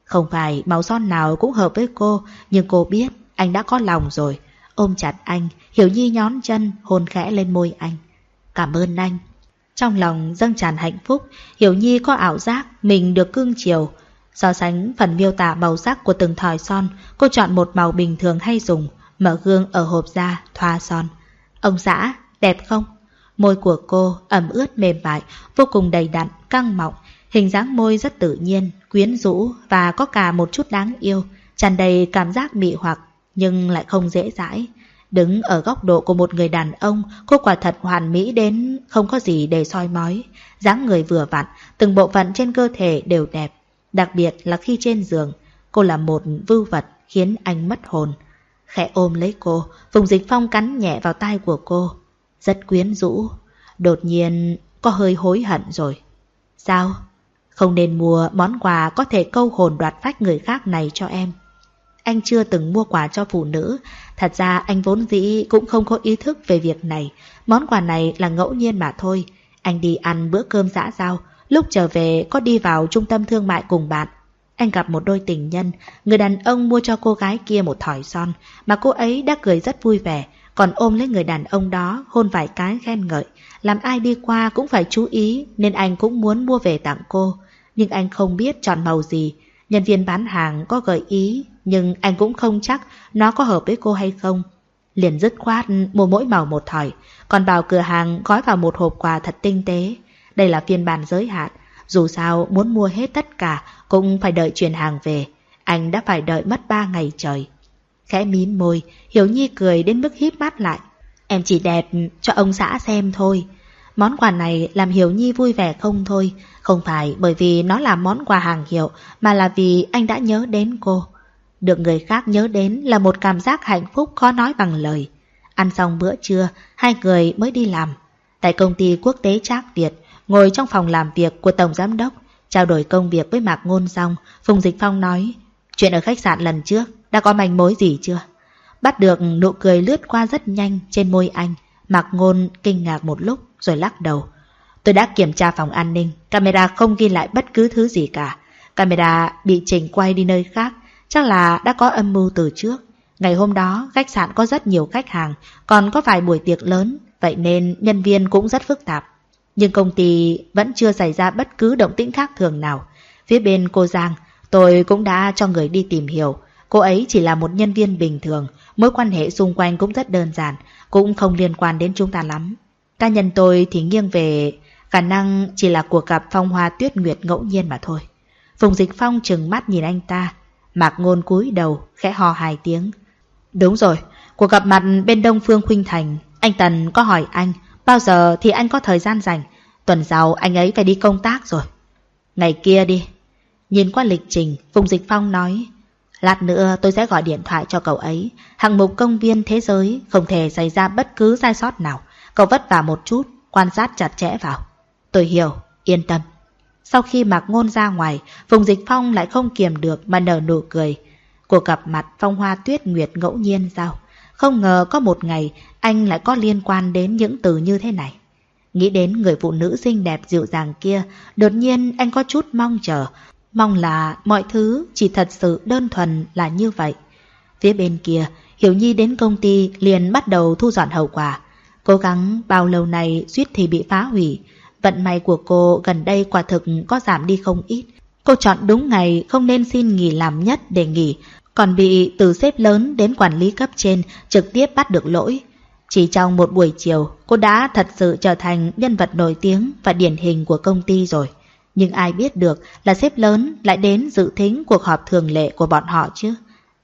Không phải màu son nào cũng hợp với cô, nhưng cô biết anh đã có lòng rồi. Ôm chặt anh, Hiểu Nhi nhón chân, hôn khẽ lên môi anh. Cảm ơn anh. Trong lòng dâng tràn hạnh phúc, Hiểu Nhi có ảo giác mình được cưng chiều. So sánh phần miêu tả màu sắc của từng thỏi son, cô chọn một màu bình thường hay dùng, mở gương ở hộp ra, thoa son. Ông xã, đẹp không? Môi của cô ẩm ướt mềm mại, vô cùng đầy đặn, căng mọng, Hình dáng môi rất tự nhiên, quyến rũ và có cả một chút đáng yêu, tràn đầy cảm giác mị hoặc, nhưng lại không dễ dãi. Đứng ở góc độ của một người đàn ông, cô quả thật hoàn mỹ đến không có gì để soi mói. dáng người vừa vặn, từng bộ phận trên cơ thể đều đẹp. Đặc biệt là khi trên giường, cô là một vưu vật khiến anh mất hồn. Khẽ ôm lấy cô, vùng dịch phong cắn nhẹ vào tai của cô. Rất quyến rũ. Đột nhiên có hơi hối hận rồi. Sao? Không nên mua món quà có thể câu hồn đoạt phách người khác này cho em. Anh chưa từng mua quà cho phụ nữ, thật ra anh vốn dĩ cũng không có ý thức về việc này. Món quà này là ngẫu nhiên mà thôi. Anh đi ăn bữa cơm xã giao, lúc trở về có đi vào trung tâm thương mại cùng bạn. Anh gặp một đôi tình nhân, người đàn ông mua cho cô gái kia một thỏi son, mà cô ấy đã cười rất vui vẻ, còn ôm lấy người đàn ông đó hôn vài cái khen ngợi. Làm ai đi qua cũng phải chú ý nên anh cũng muốn mua về tặng cô. Nhưng anh không biết chọn màu gì. Nhân viên bán hàng có gợi ý nhưng anh cũng không chắc nó có hợp với cô hay không. Liền dứt khoát mua mỗi màu một thỏi, còn vào cửa hàng gói vào một hộp quà thật tinh tế. Đây là phiên bản giới hạn, dù sao muốn mua hết tất cả cũng phải đợi chuyển hàng về. Anh đã phải đợi mất ba ngày trời. Khẽ mím môi, Hiểu Nhi cười đến mức híp mắt lại. Em chỉ đẹp cho ông xã xem thôi. Món quà này làm Hiểu Nhi vui vẻ không thôi. Không phải bởi vì nó là món quà hàng hiệu, mà là vì anh đã nhớ đến cô. Được người khác nhớ đến là một cảm giác hạnh phúc khó nói bằng lời. Ăn xong bữa trưa, hai người mới đi làm. Tại công ty quốc tế Trác Việt, ngồi trong phòng làm việc của Tổng Giám Đốc, trao đổi công việc với Mạc Ngôn xong, Phùng Dịch Phong nói, chuyện ở khách sạn lần trước, đã có manh mối gì chưa? Bắt được nụ cười lướt qua rất nhanh trên môi anh, Mạc Ngôn kinh ngạc một lúc rồi lắc đầu. Tôi đã kiểm tra phòng an ninh, camera không ghi lại bất cứ thứ gì cả. Camera bị chỉnh quay đi nơi khác, chắc là đã có âm mưu từ trước. Ngày hôm đó, khách sạn có rất nhiều khách hàng, còn có vài buổi tiệc lớn, vậy nên nhân viên cũng rất phức tạp. Nhưng công ty vẫn chưa xảy ra bất cứ động tĩnh khác thường nào. Phía bên cô Giang, tôi cũng đã cho người đi tìm hiểu. Cô ấy chỉ là một nhân viên bình thường, mối quan hệ xung quanh cũng rất đơn giản, cũng không liên quan đến chúng ta lắm. Cá nhân tôi thì nghiêng về khả năng chỉ là cuộc gặp phong hoa tuyết nguyệt ngẫu nhiên mà thôi. Phùng Dịch Phong trừng mắt nhìn anh ta, Mạc Ngôn cúi đầu, khẽ ho hai tiếng. Đúng rồi, cuộc gặp mặt bên Đông Phương Khuynh Thành, anh Tần có hỏi anh, bao giờ thì anh có thời gian rảnh, tuần sau anh ấy phải đi công tác rồi. Ngày kia đi. Nhìn qua lịch trình, Phùng Dịch Phong nói, lát nữa tôi sẽ gọi điện thoại cho cậu ấy, hạng mục công viên thế giới không thể xảy ra bất cứ sai sót nào, cậu vất vả một chút, quan sát chặt chẽ vào. Tôi hiểu, yên tâm. Sau khi Mạc Ngôn ra ngoài, Phùng Dịch Phong lại không kiềm được mà nở nụ cười. Cuộc gặp mặt phong hoa tuyết nguyệt ngẫu nhiên sao? Không ngờ có một ngày anh lại có liên quan đến những từ như thế này. Nghĩ đến người phụ nữ xinh đẹp dịu dàng kia, đột nhiên anh có chút mong chờ. Mong là mọi thứ chỉ thật sự đơn thuần là như vậy. Phía bên kia, Hiểu Nhi đến công ty liền bắt đầu thu dọn hậu quả. Cố gắng bao lâu này suýt thì bị phá hủy. Vận may của cô gần đây quả thực có giảm đi không ít. Cô chọn đúng ngày không nên xin nghỉ làm nhất để nghỉ, còn bị từ xếp lớn đến quản lý cấp trên trực tiếp bắt được lỗi. Chỉ trong một buổi chiều, cô đã thật sự trở thành nhân vật nổi tiếng và điển hình của công ty rồi. Nhưng ai biết được là xếp lớn lại đến dự thính cuộc họp thường lệ của bọn họ chứ.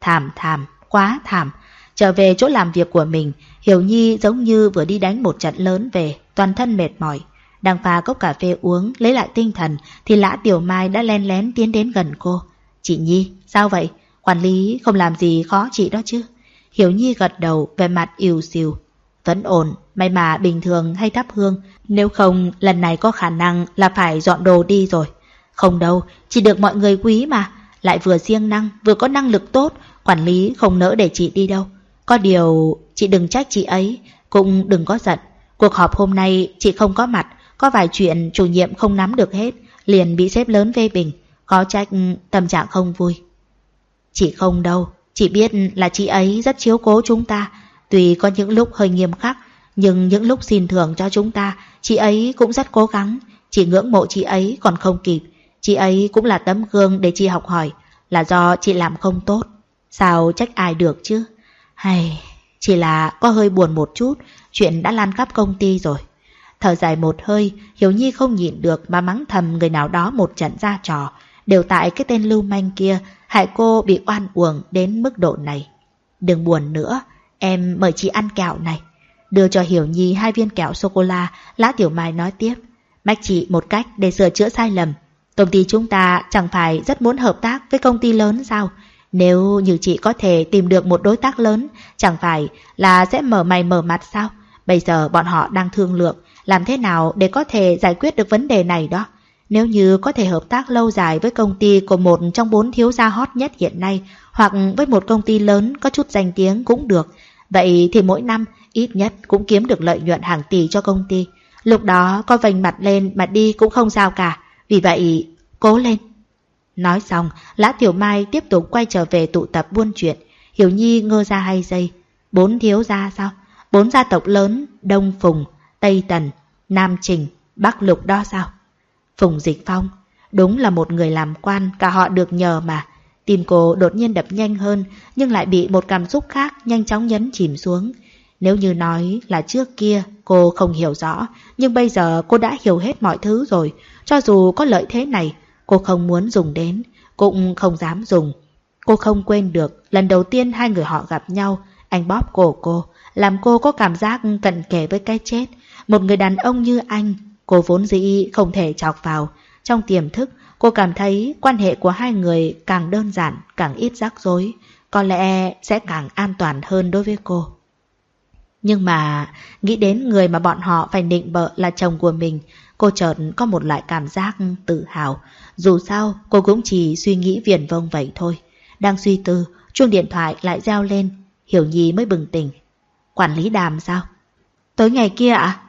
Thảm thảm, quá thảm. Trở về chỗ làm việc của mình, Hiểu Nhi giống như vừa đi đánh một trận lớn về, toàn thân mệt mỏi. Đang pha cốc cà phê uống, lấy lại tinh thần, thì lã tiểu mai đã len lén tiến đến gần cô. Chị Nhi, sao vậy? Quản lý không làm gì khó chị đó chứ? Hiểu Nhi gật đầu về mặt yêu xìu. Vẫn ổn, may mà bình thường hay thắp hương, nếu không lần này có khả năng là phải dọn đồ đi rồi. Không đâu, chỉ được mọi người quý mà, lại vừa siêng năng, vừa có năng lực tốt, quản lý không nỡ để chị đi đâu. Có điều, chị đừng trách chị ấy, cũng đừng có giận. Cuộc họp hôm nay chị không có mặt, có vài chuyện chủ nhiệm không nắm được hết, liền bị xếp lớn phê bình, có trách tâm trạng không vui. Chị không đâu, chị biết là chị ấy rất chiếu cố chúng ta, tuy có những lúc hơi nghiêm khắc, nhưng những lúc xin thưởng cho chúng ta, chị ấy cũng rất cố gắng, chị ngưỡng mộ chị ấy còn không kịp, chị ấy cũng là tấm gương để chị học hỏi, là do chị làm không tốt. Sao trách ai được chứ? Hay, chỉ là có hơi buồn một chút, chuyện đã lan khắp công ty rồi. Thở dài một hơi, hiếu Nhi không nhịn được mà mắng thầm người nào đó một trận ra trò. Đều tại cái tên lưu manh kia, hại cô bị oan uổng đến mức độ này. Đừng buồn nữa, em mời chị ăn kẹo này. Đưa cho Hiểu Nhi hai viên kẹo sô-cô-la, Lã Tiểu Mai nói tiếp. Mách chị một cách để sửa chữa sai lầm. Công ty chúng ta chẳng phải rất muốn hợp tác với công ty lớn sao? Nếu như chị có thể tìm được một đối tác lớn, chẳng phải là sẽ mở mày mở mặt sao? Bây giờ bọn họ đang thương lượng, làm thế nào để có thể giải quyết được vấn đề này đó. Nếu như có thể hợp tác lâu dài với công ty của một trong bốn thiếu gia hot nhất hiện nay, hoặc với một công ty lớn có chút danh tiếng cũng được, vậy thì mỗi năm ít nhất cũng kiếm được lợi nhuận hàng tỷ cho công ty. Lúc đó có vành mặt lên mà đi cũng không sao cả, vì vậy cố lên. Nói xong, Lã Tiểu Mai tiếp tục quay trở về tụ tập buôn chuyện. Hiểu Nhi ngơ ra hai giây. Bốn thiếu gia sao? bốn gia tộc lớn Đông Phùng, Tây Tần, Nam Trình, Bắc Lục đó sao? Phùng Dịch Phong, đúng là một người làm quan, cả họ được nhờ mà. Tim cô đột nhiên đập nhanh hơn, nhưng lại bị một cảm xúc khác nhanh chóng nhấn chìm xuống. Nếu như nói là trước kia cô không hiểu rõ, nhưng bây giờ cô đã hiểu hết mọi thứ rồi. Cho dù có lợi thế này, cô không muốn dùng đến, cũng không dám dùng. Cô không quên được lần đầu tiên hai người họ gặp nhau, anh bóp cổ cô, làm cô có cảm giác cận kề với cái chết. Một người đàn ông như anh, cô vốn dĩ không thể chọc vào. Trong tiềm thức, cô cảm thấy quan hệ của hai người càng đơn giản, càng ít rắc rối. Có lẽ sẽ càng an toàn hơn đối với cô. Nhưng mà nghĩ đến người mà bọn họ phải định bợ là chồng của mình, cô chợt có một loại cảm giác tự hào. Dù sao, cô cũng chỉ suy nghĩ viển vông vậy thôi. Đang suy tư, chuông điện thoại lại reo lên, Hiểu Nhi mới bừng tỉnh. Quản lý đàm sao? Tối ngày kia ạ? À?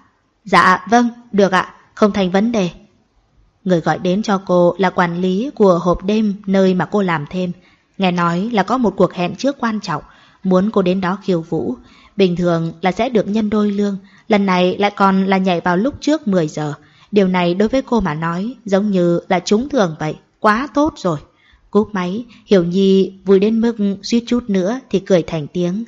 Dạ, vâng, được ạ, không thành vấn đề. Người gọi đến cho cô là quản lý của hộp đêm nơi mà cô làm thêm. Nghe nói là có một cuộc hẹn trước quan trọng, muốn cô đến đó khiêu vũ. Bình thường là sẽ được nhân đôi lương, lần này lại còn là nhảy vào lúc trước 10 giờ. Điều này đối với cô mà nói giống như là trúng thường vậy, quá tốt rồi. Cúp máy, Hiểu Nhi vui đến mức suýt chút nữa thì cười thành tiếng.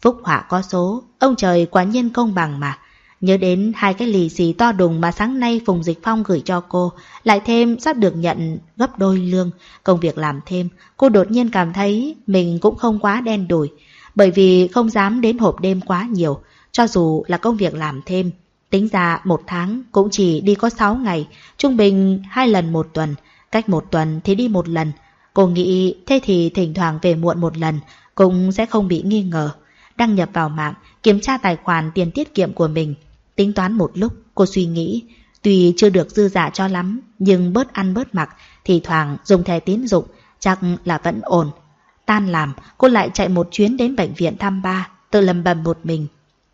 Phúc họa có số, ông trời quả nhiên công bằng mà. Nhớ đến hai cái lì xì to đùng mà sáng nay Phùng Dịch Phong gửi cho cô, lại thêm sắp được nhận gấp đôi lương, công việc làm thêm, cô đột nhiên cảm thấy mình cũng không quá đen đủi, bởi vì không dám đến hộp đêm quá nhiều, cho dù là công việc làm thêm. Tính ra một tháng cũng chỉ đi có 6 ngày, trung bình hai lần một tuần, cách một tuần thì đi một lần. Cô nghĩ thế thì thỉnh thoảng về muộn một lần cũng sẽ không bị nghi ngờ. Đăng nhập vào mạng, kiểm tra tài khoản tiền tiết kiệm của mình. Tính toán một lúc, cô suy nghĩ, tuy chưa được dư giả cho lắm, nhưng bớt ăn bớt mặc, thì thoảng dùng thẻ tín dụng, chắc là vẫn ổn. Tan làm, cô lại chạy một chuyến đến bệnh viện thăm ba, tự lầm bầm một mình.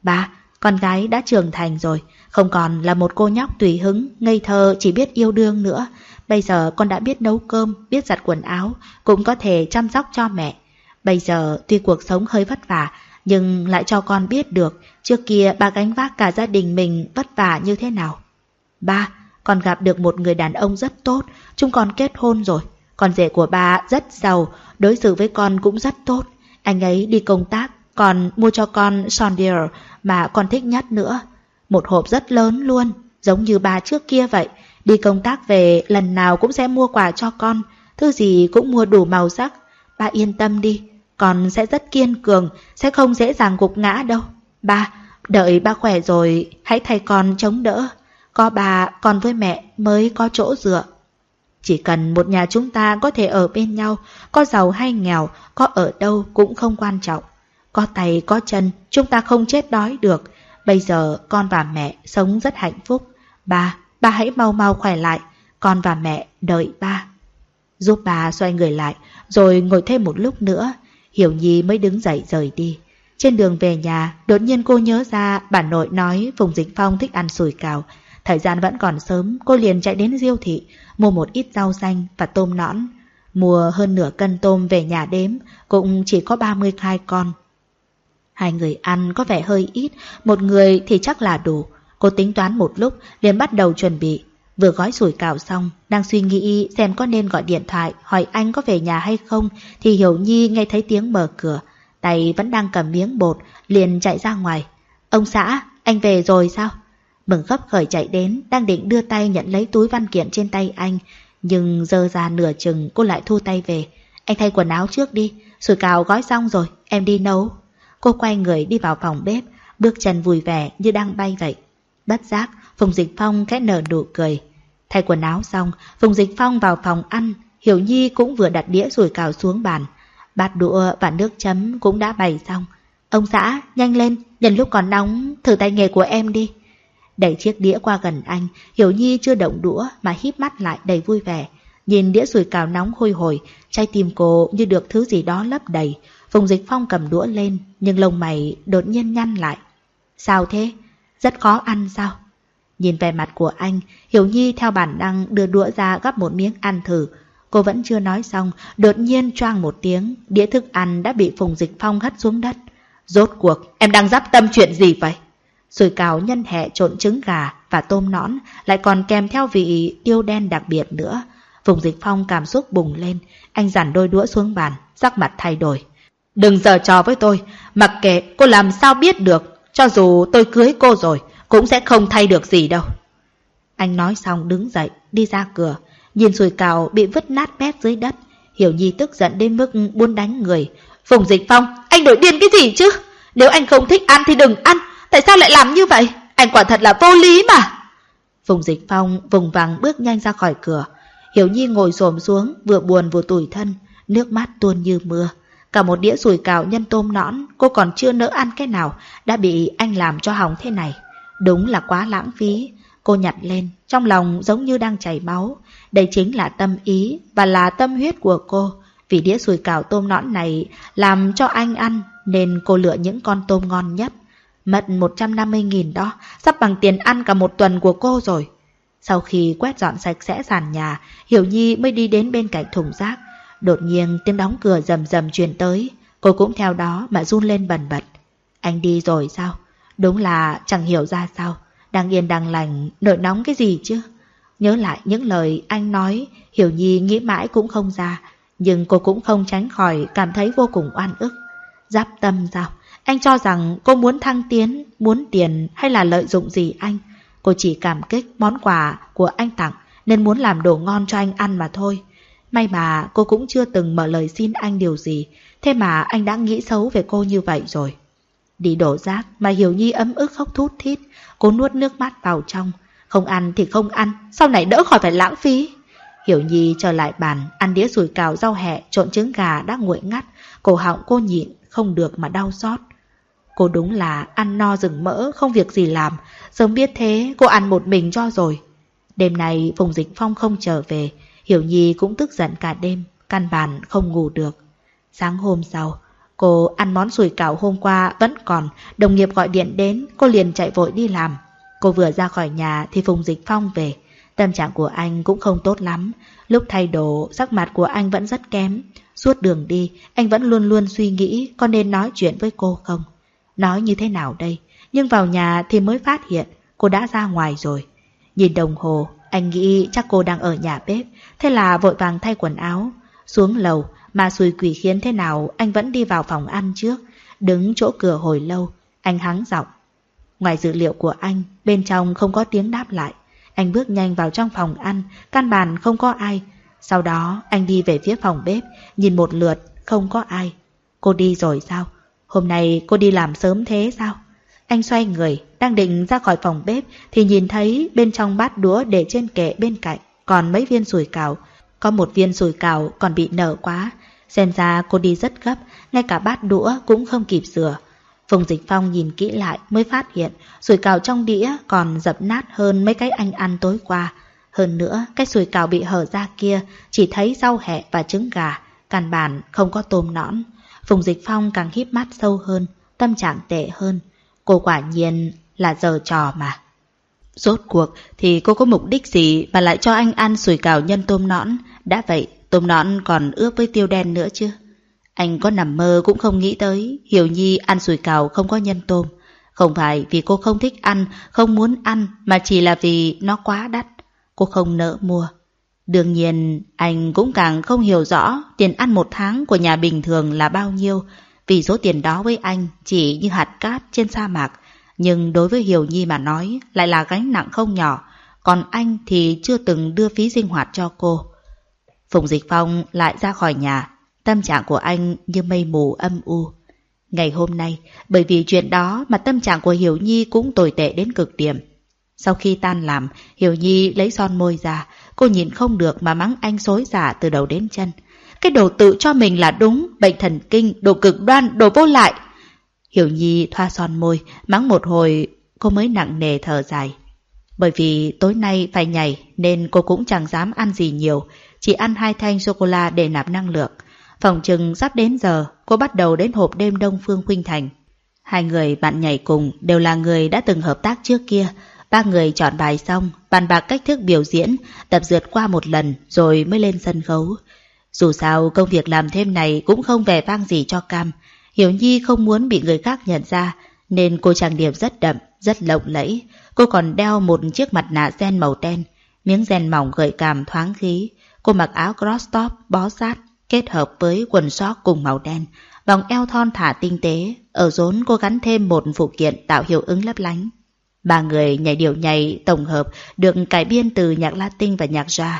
Ba, con gái đã trưởng thành rồi, không còn là một cô nhóc tùy hứng, ngây thơ chỉ biết yêu đương nữa. Bây giờ con đã biết nấu cơm, biết giặt quần áo, cũng có thể chăm sóc cho mẹ. Bây giờ tuy cuộc sống hơi vất vả, nhưng lại cho con biết được trước kia ba gánh vác cả gia đình mình vất vả như thế nào. Ba, con gặp được một người đàn ông rất tốt, chúng con kết hôn rồi. Con rể của ba rất giàu, đối xử với con cũng rất tốt. Anh ấy đi công tác, còn mua cho con sondier mà con thích nhất nữa. Một hộp rất lớn luôn, giống như ba trước kia vậy. Đi công tác về lần nào cũng sẽ mua quà cho con, thứ gì cũng mua đủ màu sắc. Ba yên tâm đi, con sẽ rất kiên cường, sẽ không dễ dàng gục ngã đâu. Ba, đợi ba khỏe rồi, hãy thay con chống đỡ. Có bà, con với mẹ mới có chỗ dựa. Chỉ cần một nhà chúng ta có thể ở bên nhau, có giàu hay nghèo, có ở đâu cũng không quan trọng. Có tay có chân, chúng ta không chết đói được. Bây giờ con và mẹ sống rất hạnh phúc. Ba, ba hãy mau mau khỏe lại, con và mẹ đợi ba. Giúp bà xoay người lại, rồi ngồi thêm một lúc nữa, Hiểu Nhi mới đứng dậy rời đi. Trên đường về nhà, đột nhiên cô nhớ ra bà nội nói Phùng Dịch Phong thích ăn sủi cảo. Thời gian vẫn còn sớm, cô liền chạy đến diêu thị, mua một ít rau xanh và tôm nõn. Mua hơn nửa cân tôm về nhà đếm, cũng chỉ có 32 con. Hai người ăn có vẻ hơi ít, một người thì chắc là đủ. Cô tính toán một lúc, liền bắt đầu chuẩn bị. Vừa gói sủi cảo xong, đang suy nghĩ xem có nên gọi điện thoại hỏi anh có về nhà hay không, thì Hiểu Nhi nghe thấy tiếng mở cửa. Tay vẫn đang cầm miếng bột, liền chạy ra ngoài. Ông xã, anh về rồi sao? Mừng gấp khởi chạy đến, đang định đưa tay nhận lấy túi văn kiện trên tay anh. Nhưng dơ ra nửa chừng cô lại thu tay về. Anh thay quần áo trước đi, sủi cào gói xong rồi, em đi nấu. Cô quay người đi vào phòng bếp, bước chân vui vẻ như đang bay vậy. Bất giác, Phùng Dịch Phong khẽ nở nụ cười. Thay quần áo xong, Phùng Dịch Phong vào phòng ăn, Hiểu Nhi cũng vừa đặt đĩa rồi cào xuống bàn. Bát đũa và nước chấm cũng đã bày xong. Ông xã, nhanh lên, nhân lúc còn nóng, thử tay nghề của em đi. Đẩy chiếc đĩa qua gần anh, Hiểu Nhi chưa động đũa mà híp mắt lại đầy vui vẻ. Nhìn đĩa sủi cào nóng hôi hổi, trái tim cô như được thứ gì đó lấp đầy. Phùng Dịch Phong cầm đũa lên, nhưng lông mày đột nhiên nhăn lại. Sao thế? Rất khó ăn sao? Nhìn về mặt của anh, Hiểu Nhi theo bản năng đưa đũa ra gắp một miếng ăn thử. Cô vẫn chưa nói xong, đột nhiên choang một tiếng, đĩa thức ăn đã bị Phùng Dịch Phong hất xuống đất. Rốt cuộc, em đang giáp tâm chuyện gì vậy? Sủi cảo nhân hẹ trộn trứng gà và tôm nõn lại còn kèm theo vị tiêu đen đặc biệt nữa. Vùng dịch phong cảm xúc bùng lên, anh giản đôi đũa xuống bàn, sắc mặt thay đổi. Đừng giờ trò với tôi, mặc kệ cô làm sao biết được, cho dù tôi cưới cô rồi, cũng sẽ không thay được gì đâu. Anh nói xong đứng dậy, đi ra cửa, nhìn sùi cào bị vứt nát bét dưới đất. Hiểu Nhi tức giận đến mức buôn đánh người. Phùng Dịch Phong, anh đổi điên cái gì chứ? Nếu anh không thích ăn thì đừng ăn, tại sao lại làm như vậy? Anh quả thật là vô lý mà. Phùng Dịch Phong vùng vằng bước nhanh ra khỏi cửa. Hiểu Nhi ngồi xổm xuống, vừa buồn vừa tủi thân, nước mắt tuôn như mưa. Cả một đĩa sủi cào nhân tôm nõn, cô còn chưa nỡ ăn cái nào, đã bị anh làm cho hỏng thế này. Đúng là quá lãng phí. Cô nhặt lên, trong lòng giống như đang chảy máu. Đây chính là tâm ý và là tâm huyết của cô. Vì đĩa sủi cào tôm nõn này làm cho anh ăn, nên cô lựa những con tôm ngon nhất. Mất 150.000 đó, sắp bằng tiền ăn cả một tuần của cô rồi. Sau khi quét dọn sạch sẽ sàn nhà, Hiểu Nhi mới đi đến bên cạnh thùng rác. Đột nhiên tiếng đóng cửa rầm rầm truyền tới, cô cũng theo đó mà run lên bần bật. Anh đi rồi sao? Đúng là chẳng hiểu ra sao. Đang yên đang lành, nổi nóng cái gì chứ? Nhớ lại những lời anh nói, Hiểu Nhi nghĩ mãi cũng không ra. Nhưng cô cũng không tránh khỏi cảm thấy vô cùng oan ức. Giáp tâm sao? Anh cho rằng cô muốn thăng tiến, muốn tiền hay là lợi dụng gì anh? Cô chỉ cảm kích món quà của anh tặng nên muốn làm đồ ngon cho anh ăn mà thôi. May mà cô cũng chưa từng mở lời xin anh điều gì, thế mà anh đã nghĩ xấu về cô như vậy rồi. Đi đổ rác mà Hiểu Nhi ấm ức khóc thút thít, cô nuốt nước mắt vào trong. Không ăn thì không ăn, sau này đỡ khỏi phải lãng phí. Hiểu Nhi trở lại bàn, ăn đĩa sủi cào rau hẹ, trộn trứng gà đã nguội ngắt, cổ họng cô nhịn, không được mà đau xót. Cô đúng là ăn no rừng mỡ, không việc gì làm, sớm biết thế cô ăn một mình cho rồi. Đêm nay Phùng Dịch Phong không trở về, Hiểu Nhi cũng tức giận cả đêm, căn bản không ngủ được. Sáng hôm sau, cô ăn món sủi cảo hôm qua vẫn còn, đồng nghiệp gọi điện đến, cô liền chạy vội đi làm. Cô vừa ra khỏi nhà thì Phùng Dịch Phong về. Tâm trạng của anh cũng không tốt lắm. Lúc thay đồ, sắc mặt của anh vẫn rất kém. Suốt đường đi, anh vẫn luôn luôn suy nghĩ có nên nói chuyện với cô không. Nói như thế nào đây? Nhưng vào nhà thì mới phát hiện cô đã ra ngoài rồi. Nhìn đồng hồ, anh nghĩ chắc cô đang ở nhà bếp, thế là vội vàng thay quần áo. Xuống lầu, mà xùi quỷ khiến thế nào anh vẫn đi vào phòng ăn trước, đứng chỗ cửa hồi lâu, anh hắng giọng. Ngoài dữ liệu của anh, bên trong không có tiếng đáp lại. Anh bước nhanh vào trong phòng ăn, căn bàn không có ai. Sau đó anh đi về phía phòng bếp, nhìn một lượt, không có ai. Cô đi rồi sao? Hôm nay cô đi làm sớm thế sao? Anh xoay người, đang định ra khỏi phòng bếp thì nhìn thấy bên trong bát đũa để trên kệ bên cạnh còn mấy viên sủi cảo. Có một viên sủi cảo còn bị nở quá. Xem ra cô đi rất gấp, ngay cả bát đũa cũng không kịp rửa. Phùng Dịch Phong nhìn kỹ lại mới phát hiện sủi cảo trong đĩa còn dập nát hơn mấy cái anh ăn tối qua. Hơn nữa, cái sủi cảo bị hở ra kia chỉ thấy rau hẹ và trứng gà, căn bản không có tôm nõn. Phùng Dịch Phong càng híp mắt sâu hơn, tâm trạng tệ hơn. Cô quả nhiên là giờ trò mà. Rốt cuộc thì cô có mục đích gì mà lại cho anh ăn sủi cảo nhân tôm nõn? Đã vậy, tôm nõn còn ướp với tiêu đen nữa chứ? Anh có nằm mơ cũng không nghĩ tới Hiểu Nhi ăn sủi cảo không có nhân tôm. Không phải vì cô không thích ăn, không muốn ăn, mà chỉ là vì nó quá đắt. Cô không nỡ mua. Đương nhiên, anh cũng càng không hiểu rõ tiền ăn một tháng của nhà bình thường là bao nhiêu, vì số tiền đó với anh chỉ như hạt cát trên sa mạc, nhưng đối với Hiểu Nhi mà nói lại là gánh nặng không nhỏ, còn anh thì chưa từng đưa phí sinh hoạt cho cô. Phùng Dịch Phong lại ra khỏi nhà, tâm trạng của anh như mây mù âm u. Ngày hôm nay, bởi vì chuyện đó mà tâm trạng của Hiểu Nhi cũng tồi tệ đến cực điểm. Sau khi tan làm, Hiểu Nhi lấy son môi ra, cô nhìn không được mà mắng anh xối giả từ đầu đến chân. Cái đồ tự cho mình là đúng, bệnh thần kinh, đồ cực đoan, đồ vô lại. Hiểu Nhi thoa son môi, mắng một hồi, cô mới nặng nề thở dài. Bởi vì tối nay phải nhảy nên cô cũng chẳng dám ăn gì nhiều, chỉ ăn hai thanh sô-cô-la để nạp năng lượng. Phòng chừng sắp đến giờ, cô bắt đầu đến hộp đêm Đông Phương Khuynh Thành. Hai người bạn nhảy cùng đều là người đã từng hợp tác trước kia. Ba người chọn bài xong, bàn bạc cách thức biểu diễn, tập dượt qua một lần rồi mới lên sân khấu. Dù sao công việc làm thêm này cũng không vẻ vang gì cho Cam. Hiểu Nhi không muốn bị người khác nhận ra, nên cô trang điểm rất đậm, rất lộng lẫy. Cô còn đeo một chiếc mặt nạ ren màu đen, miếng ren mỏng gợi cảm thoáng khí. Cô mặc áo cross top bó sát, kết hợp với quần sóc cùng màu đen, vòng eo thon thả tinh tế, ở rốn cô gắn thêm một phụ kiện tạo hiệu ứng lấp lánh. Ba người nhảy điệu nhảy tổng hợp được cải biên từ nhạc Latin và nhạc jazz.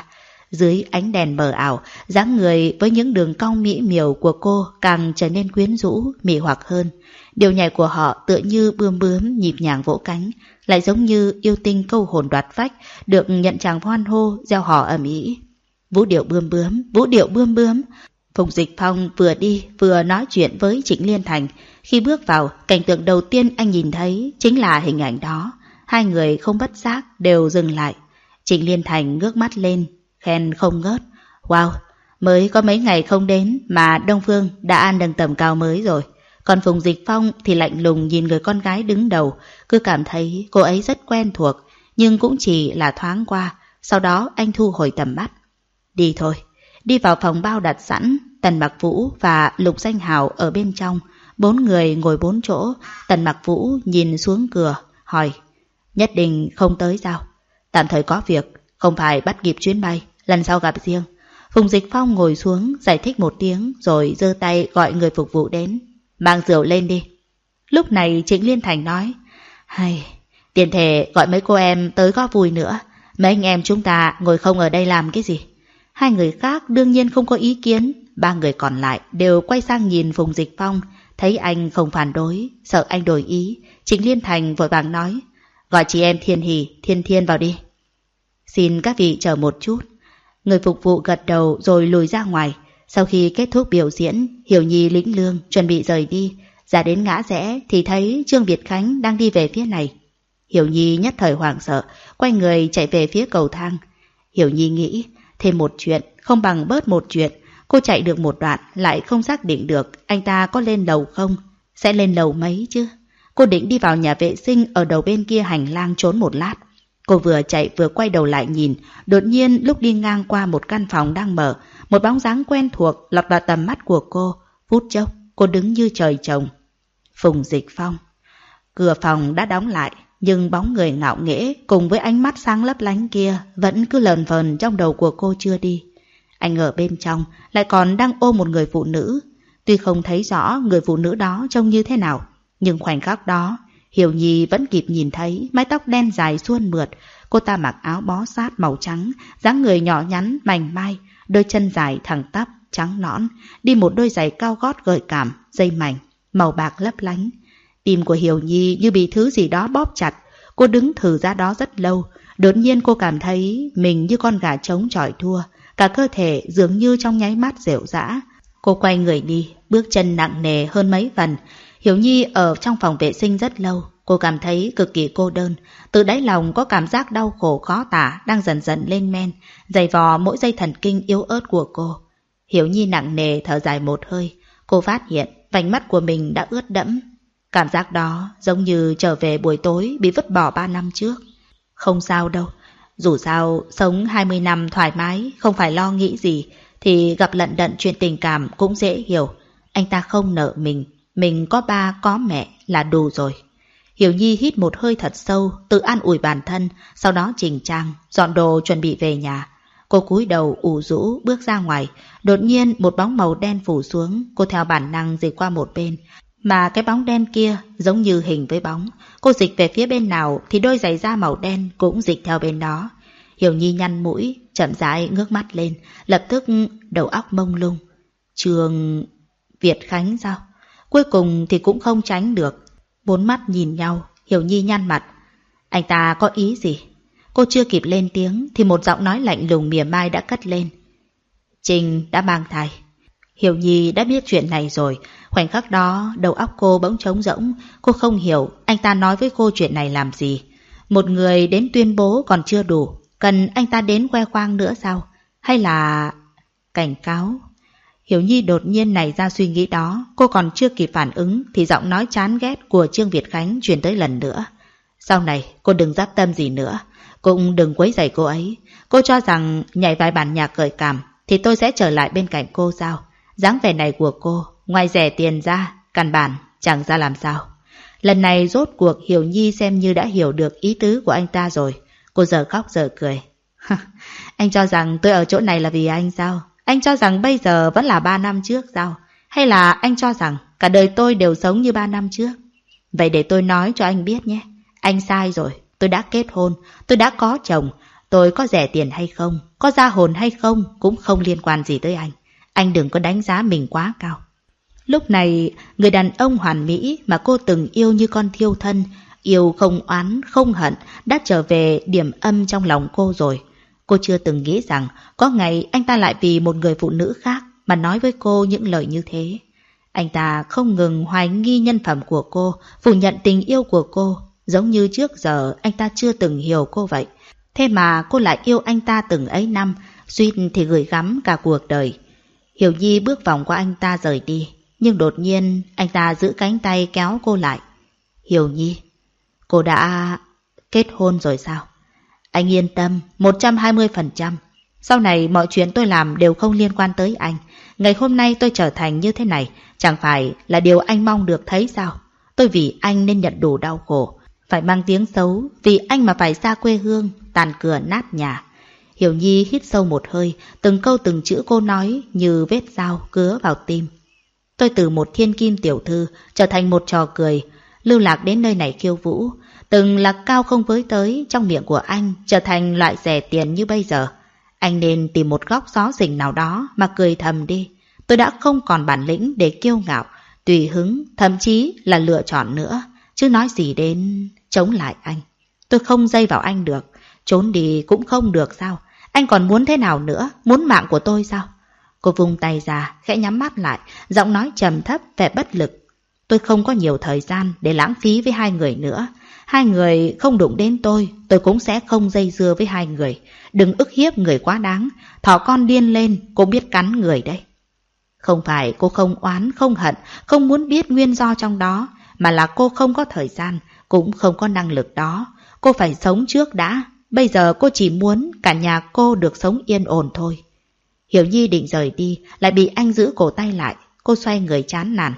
Dưới ánh đèn mờ ảo, dáng người với những đường cong mỹ miều của cô càng trở nên quyến rũ, mị hoặc hơn. Điều nhảy của họ tựa như bươm bướm nhịp nhàng vỗ cánh, lại giống như yêu tinh câu hồn đoạt phách, được nhận chàng hoan hô, gieo hò ầm ĩ. Vũ điệu bươm bướm, vũ điệu bươm bướm. Phùng Dịch Phong vừa đi vừa nói chuyện với Trịnh Liên Thành. Khi bước vào, cảnh tượng đầu tiên anh nhìn thấy chính là hình ảnh đó. Hai người không bất giác đều dừng lại. Trịnh Liên Thành ngước mắt lên, khen không ngớt. Wow, mới có mấy ngày không đến mà Đông Phương đã an nâng tầm cao mới rồi. Còn Phùng Dịch Phong thì lạnh lùng nhìn người con gái đứng đầu, cứ cảm thấy cô ấy rất quen thuộc, nhưng cũng chỉ là thoáng qua, sau đó anh thu hồi tầm mắt. Đi thôi, đi vào phòng bao đặt sẵn, Tần Mặc Vũ và Lục Danh Hào ở bên trong, bốn người ngồi bốn chỗ, Tần Mặc Vũ nhìn xuống cửa, hỏi, nhất định không tới sao? Tạm thời có việc, không phải bắt kịp chuyến bay, lần sau gặp riêng. Phùng Dịch Phong ngồi xuống giải thích một tiếng rồi giơ tay gọi người phục vụ đến. Mang rượu lên đi. Lúc này Trịnh Liên Thành nói, hay, tiền thể gọi mấy cô em tới có vui nữa. Mấy anh em chúng ta ngồi không ở đây làm cái gì? Hai người khác đương nhiên không có ý kiến, ba người còn lại đều quay sang nhìn Phùng Dịch Phong, thấy anh không phản đối, sợ anh đổi ý. Trịnh Liên Thành vội vàng nói, gọi chị em Thiên Hỷ, Thiên Thiên vào đi. Xin các vị chờ một chút. Người phục vụ gật đầu rồi lùi ra ngoài. Sau khi kết thúc biểu diễn, Hiểu Nhi lĩnh lương chuẩn bị rời đi. Ra đến ngã rẽ thì thấy Trương Việt Khánh đang đi về phía này. Hiểu Nhi nhất thời hoảng sợ, quay người chạy về phía cầu thang. Hiểu Nhi nghĩ, thêm một chuyện, không bằng bớt một chuyện. Cô chạy được một đoạn, lại không xác định được anh ta có lên lầu không. Sẽ lên lầu mấy chứ? Cô định đi vào nhà vệ sinh ở đầu bên kia hành lang trốn một lát. Cô vừa chạy vừa quay đầu lại nhìn, đột nhiên lúc đi ngang qua một căn phòng đang mở, một bóng dáng quen thuộc lọt vào tầm mắt của cô. Phút chốc, cô đứng như trời trồng. Phùng Dịch Phong. Cửa phòng đã đóng lại, nhưng bóng người ngạo nghễ cùng với ánh mắt sáng lấp lánh kia vẫn cứ lờn vờn trong đầu của cô chưa đi. Anh ở bên trong lại còn đang ôm một người phụ nữ. Tuy không thấy rõ người phụ nữ đó trông như thế nào, nhưng khoảnh khắc đó Hiểu Nhi vẫn kịp nhìn thấy mái tóc đen dài suôn mượt, cô ta mặc áo bó sát màu trắng, dáng người nhỏ nhắn, mảnh mai, đôi chân dài thẳng tắp, trắng nõn, đi một đôi giày cao gót gợi cảm, dây mảnh, màu bạc lấp lánh. Tim của Hiểu Nhi như bị thứ gì đó bóp chặt, cô đứng thử ra đó rất lâu, đột nhiên cô cảm thấy mình như con gà trống trọi thua, cả cơ thể dường như trong nháy mắt dẻo rã. Cô quay người đi, bước chân nặng nề hơn mấy phần, Hiểu Nhi ở trong phòng vệ sinh rất lâu, cô cảm thấy cực kỳ cô đơn, từ đáy lòng có cảm giác đau khổ khó tả đang dần dần lên men, dày vò mỗi dây thần kinh yếu ớt của cô. Hiểu Nhi nặng nề thở dài một hơi, cô phát hiện vành mắt của mình đã ướt đẫm. Cảm giác đó giống như trở về buổi tối bị vứt bỏ ba năm trước. Không sao đâu, dù sao sống 20 năm thoải mái, không phải lo nghĩ gì, thì gặp lận đận chuyện tình cảm cũng dễ hiểu. Anh ta không nợ mình, mình có ba có mẹ là đủ rồi. Hiểu Nhi hít một hơi thật sâu, tự an ủi bản thân, sau đó chỉnh trang, dọn đồ chuẩn bị về nhà. Cô cúi đầu ủ rũ bước ra ngoài, đột nhiên một bóng màu đen phủ xuống, cô theo bản năng dịch qua một bên. Mà cái bóng đen kia giống như hình với bóng, cô dịch về phía bên nào thì đôi giày da màu đen cũng dịch theo bên đó. Hiểu Nhi nhăn mũi, chậm rãi ngước mắt lên, lập tức đầu óc mông lung. Trường... Việt Khánh sao? Cuối cùng thì cũng không tránh được. Bốn mắt nhìn nhau, Hiểu Nhi nhăn mặt. Anh ta có ý gì? Cô chưa kịp lên tiếng thì một giọng nói lạnh lùng mỉa mai đã cất lên. Trình đã mang thai. Hiểu Nhi đã biết chuyện này rồi. Khoảnh khắc đó, đầu óc cô bỗng trống rỗng. Cô không hiểu anh ta nói với cô chuyện này làm gì. Một người đến tuyên bố còn chưa đủ. Cần anh ta đến khoe khoang nữa sao? Hay là... cảnh cáo? Hiểu Nhi đột nhiên nảy ra suy nghĩ đó, cô còn chưa kịp phản ứng thì giọng nói chán ghét của Trương Việt Khánh truyền tới lần nữa. Sau này cô đừng giáp tâm gì nữa, cũng đừng quấy rầy cô ấy. Cô cho rằng nhảy vài bản nhạc gợi cảm thì tôi sẽ trở lại bên cạnh cô sao? Dáng vẻ này của cô, ngoài rẻ tiền ra căn bản chẳng ra làm sao. Lần này rốt cuộc Hiểu Nhi xem như đã hiểu được ý tứ của anh ta rồi. Cô giờ khóc giờ cười. anh cho rằng tôi ở chỗ này là vì anh sao? Anh cho rằng bây giờ vẫn là ba năm trước sao? Hay là anh cho rằng cả đời tôi đều sống như ba năm trước? Vậy để tôi nói cho anh biết nhé. Anh sai rồi. Tôi đã kết hôn. Tôi đã có chồng. Tôi có rẻ tiền hay không, có ra hồn hay không cũng không liên quan gì tới anh. Anh đừng có đánh giá mình quá cao. Lúc này, người đàn ông hoàn mỹ mà cô từng yêu như con thiêu thân, yêu không oán, không hận, đã trở về điểm âm trong lòng cô rồi. Cô chưa từng nghĩ rằng có ngày anh ta lại vì một người phụ nữ khác mà nói với cô những lời như thế. Anh ta không ngừng hoài nghi nhân phẩm của cô, phủ nhận tình yêu của cô, giống như trước giờ anh ta chưa từng hiểu cô vậy. Thế mà cô lại yêu anh ta từng ấy năm, suýt thì gửi gắm cả cuộc đời. Hiểu Nhi bước vòng qua anh ta rời đi, nhưng đột nhiên anh ta giữ cánh tay kéo cô lại. Hiểu Nhi, cô đã kết hôn rồi sao? Anh yên tâm, 120%. Sau này mọi chuyện tôi làm đều không liên quan tới anh. Ngày hôm nay tôi trở thành như thế này, chẳng phải là điều anh mong được thấy sao? Tôi vì anh nên nhận đủ đau khổ, phải mang tiếng xấu, vì anh mà phải xa quê hương, tàn cửa nát nhà. Hiểu Nhi hít sâu một hơi, từng câu từng chữ cô nói như vết dao cứa vào tim. Tôi từ một thiên kim tiểu thư trở thành một trò cười, lưu lạc đến nơi này khiêu vũ. Từng là cao không với tới trong miệng của anh trở thành loại rẻ tiền như bây giờ. Anh nên tìm một góc gió rình nào đó mà cười thầm đi. Tôi đã không còn bản lĩnh để kiêu ngạo, tùy hứng, thậm chí là lựa chọn nữa. Chứ nói gì đến chống lại anh. Tôi không dây vào anh được. Trốn đi cũng không được sao? Anh còn muốn thế nào nữa? Muốn mạng của tôi sao? Cô vung tay ra, khẽ nhắm mắt lại, giọng nói trầm thấp, vẻ bất lực. Tôi không có nhiều thời gian để lãng phí với hai người nữa. Hai người không đụng đến tôi, tôi cũng sẽ không dây dưa với hai người. Đừng ức hiếp người quá đáng, thỏ con điên lên, cô biết cắn người đấy. Không phải cô không oán, không hận, không muốn biết nguyên do trong đó, mà là cô không có thời gian, cũng không có năng lực đó. Cô phải sống trước đã, Bây giờ cô chỉ muốn cả nhà cô được sống yên ổn thôi. Hiểu Nhi định rời đi, lại bị anh giữ cổ tay lại. Cô xoay người chán nản.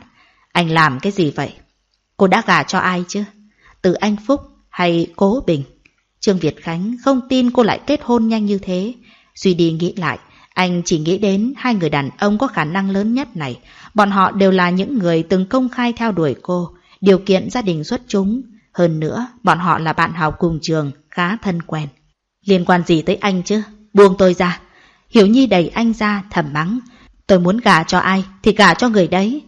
Anh làm cái gì vậy? Cô đã gả cho ai chứ? Từ anh Phúc hay Cố Bình? Trương Việt Khánh không tin cô lại kết hôn nhanh như thế. Suy đi nghĩ lại, anh chỉ nghĩ đến hai người đàn ông có khả năng lớn nhất này. Bọn họ đều là những người từng công khai theo đuổi cô, điều kiện gia đình xuất chúng. Hơn nữa, bọn họ là bạn học cùng trường, khá thân quen. Liên quan gì tới anh chứ? Buông tôi ra. Hiểu Nhi đẩy anh ra thầm mắng. Tôi muốn gả cho ai thì gả cho người đấy.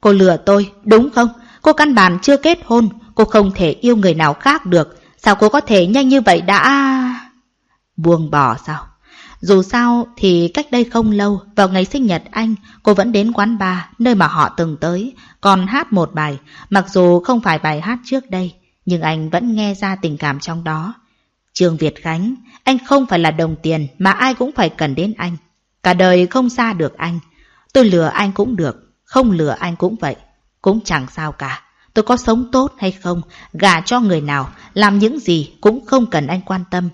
Cô lừa tôi, đúng không? Cô căn bản chưa kết hôn, cô không thể yêu người nào khác được. Sao cô có thể nhanh như vậy đã... Buông bỏ sao? Dù sao thì cách đây không lâu, vào ngày sinh nhật anh, cô vẫn đến quán bar, nơi mà họ từng tới, còn hát một bài, mặc dù không phải bài hát trước đây, nhưng anh vẫn nghe ra tình cảm trong đó. Trương Việt Khánh, anh không phải là đồng tiền mà ai cũng phải cần đến anh. Cả đời không xa được anh. Tôi lừa anh cũng được, không lừa anh cũng vậy. Cũng chẳng sao cả. Tôi có sống tốt hay không, gả cho người nào, làm những gì cũng không cần anh quan tâm.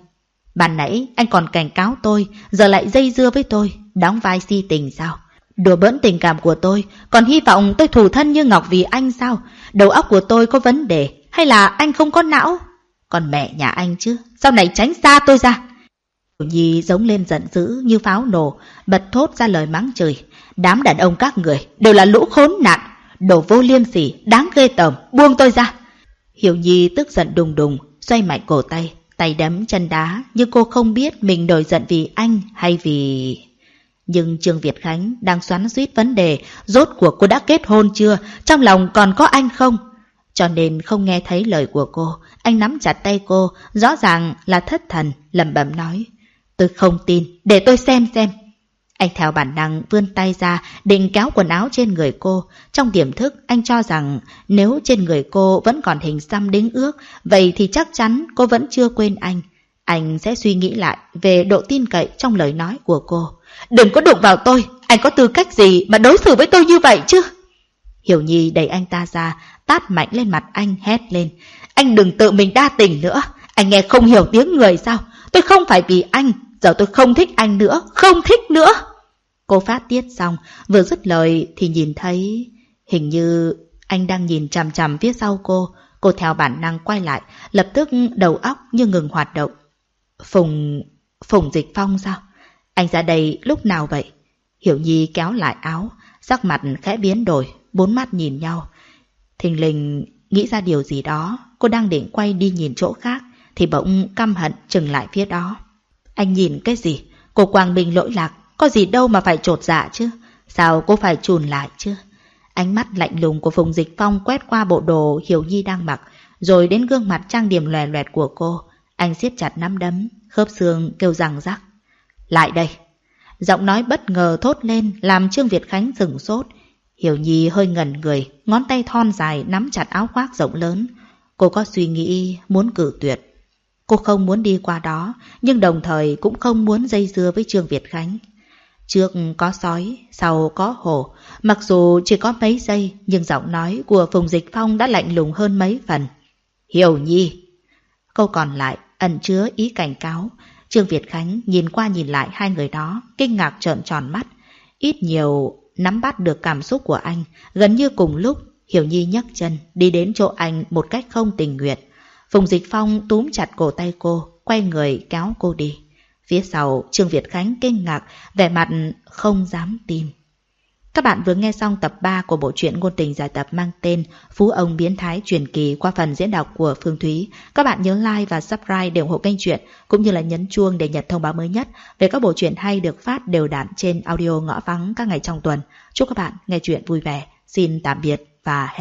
Bạn nãy anh còn cảnh cáo tôi, giờ lại dây dưa với tôi, đóng vai si tình sao? Đùa bỡn tình cảm của tôi, còn hy vọng tôi thủ thân như Ngọc vì anh sao? Đầu óc của tôi có vấn đề, hay là anh không có não? Còn mẹ nhà anh chứ, sau này tránh xa tôi ra. Tiểu Nhi giống lên giận dữ như pháo nổ, bật thốt ra lời mắng chửi. Đám đàn ông các người đều là lũ khốn nạn, đồ vô liêm sỉ, đáng ghê tởm, buông tôi ra. Hiểu Nhi tức giận đùng đùng, xoay mạnh cổ tay, tay đấm chân đá, nhưng cô không biết mình nổi giận vì anh hay vì... Nhưng Trương Việt Khánh đang xoắn suýt vấn đề, rốt cuộc cô đã kết hôn chưa, trong lòng còn có anh không? Cho nên không nghe thấy lời của cô, anh nắm chặt tay cô, rõ ràng là thất thần, lẩm bẩm nói. Tôi không tin, để tôi xem xem. Anh theo bản năng vươn tay ra định kéo quần áo trên người cô. Trong tiềm thức anh cho rằng nếu trên người cô vẫn còn hình xăm đính ước, vậy thì chắc chắn cô vẫn chưa quên anh. Anh sẽ suy nghĩ lại về độ tin cậy trong lời nói của cô. Đừng có đụng vào tôi, anh có tư cách gì mà đối xử với tôi như vậy chứ? Hiểu Nhi đẩy anh ta ra, tát mạnh lên mặt anh hét lên. Anh đừng tự mình đa tình nữa. Anh nghe không hiểu tiếng người sao? Tôi không phải vì anh. Giờ tôi không thích anh nữa. Không thích nữa. Cô phát tiết xong. Vừa dứt lời thì nhìn thấy... Hình như Anh đang nhìn chằm chằm phía sau cô, cô theo bản năng quay lại, lập tức đầu óc như ngừng hoạt động. Phùng... Phùng Dịch Phong sao? Anh ra đây lúc nào vậy? Hiểu Nhi kéo lại áo, sắc mặt khẽ biến đổi, bốn mắt nhìn nhau. Thình lình nghĩ ra điều gì đó, cô đang định quay đi nhìn chỗ khác, thì bỗng căm hận chừng lại phía đó. Anh nhìn cái gì? Cô Quang Minh lỗi lạc, có gì đâu mà phải trột dạ chứ? Sao cô phải chùn lại chứ? Ánh mắt lạnh lùng của Phùng Dịch Phong quét qua bộ đồ Hiểu Nhi đang mặc, rồi đến gương mặt trang điểm lòe loẹt của cô. Anh siết chặt nắm đấm, khớp xương kêu rằng rắc. Lại đây! Giọng nói bất ngờ thốt lên làm Trương Việt Khánh dừng sốt. Hiểu Nhi hơi ngẩn người, ngón tay thon dài nắm chặt áo khoác rộng lớn. Cô có suy nghĩ muốn cử tuyệt. Cô không muốn đi qua đó, nhưng đồng thời cũng không muốn dây dưa với Trương Việt Khánh. Trước có sói, sau có hổ. Mặc dù chỉ có mấy giây, nhưng giọng nói của Phùng Dịch Phong đã lạnh lùng hơn mấy phần. Hiểu Nhi! Câu còn lại ẩn chứa ý cảnh cáo. Trương Việt Khánh nhìn qua nhìn lại hai người đó, kinh ngạc trợn tròn mắt. Ít nhiều nắm bắt được cảm xúc của anh, gần như cùng lúc Hiểu Nhi nhấc chân đi đến chỗ anh một cách không tình nguyện. Phùng Dịch Phong túm chặt cổ tay cô, quay người kéo cô đi. Phía sau, Trương Việt Khánh kinh ngạc, vẻ mặt không dám tin. Các bạn vừa nghe xong tập 3 của bộ truyện ngôn tình giải tập mang tên Phú ông biến thái truyền kỳ qua phần diễn đọc của Phương Thúy. Các bạn nhớ like và subscribe để ủng hộ kênh truyện, cũng như là nhấn chuông để nhận thông báo mới nhất về các bộ truyện hay được phát đều đặn trên audio ngõ vắng các ngày trong tuần. Chúc các bạn nghe truyện vui vẻ. Xin tạm biệt và hẹn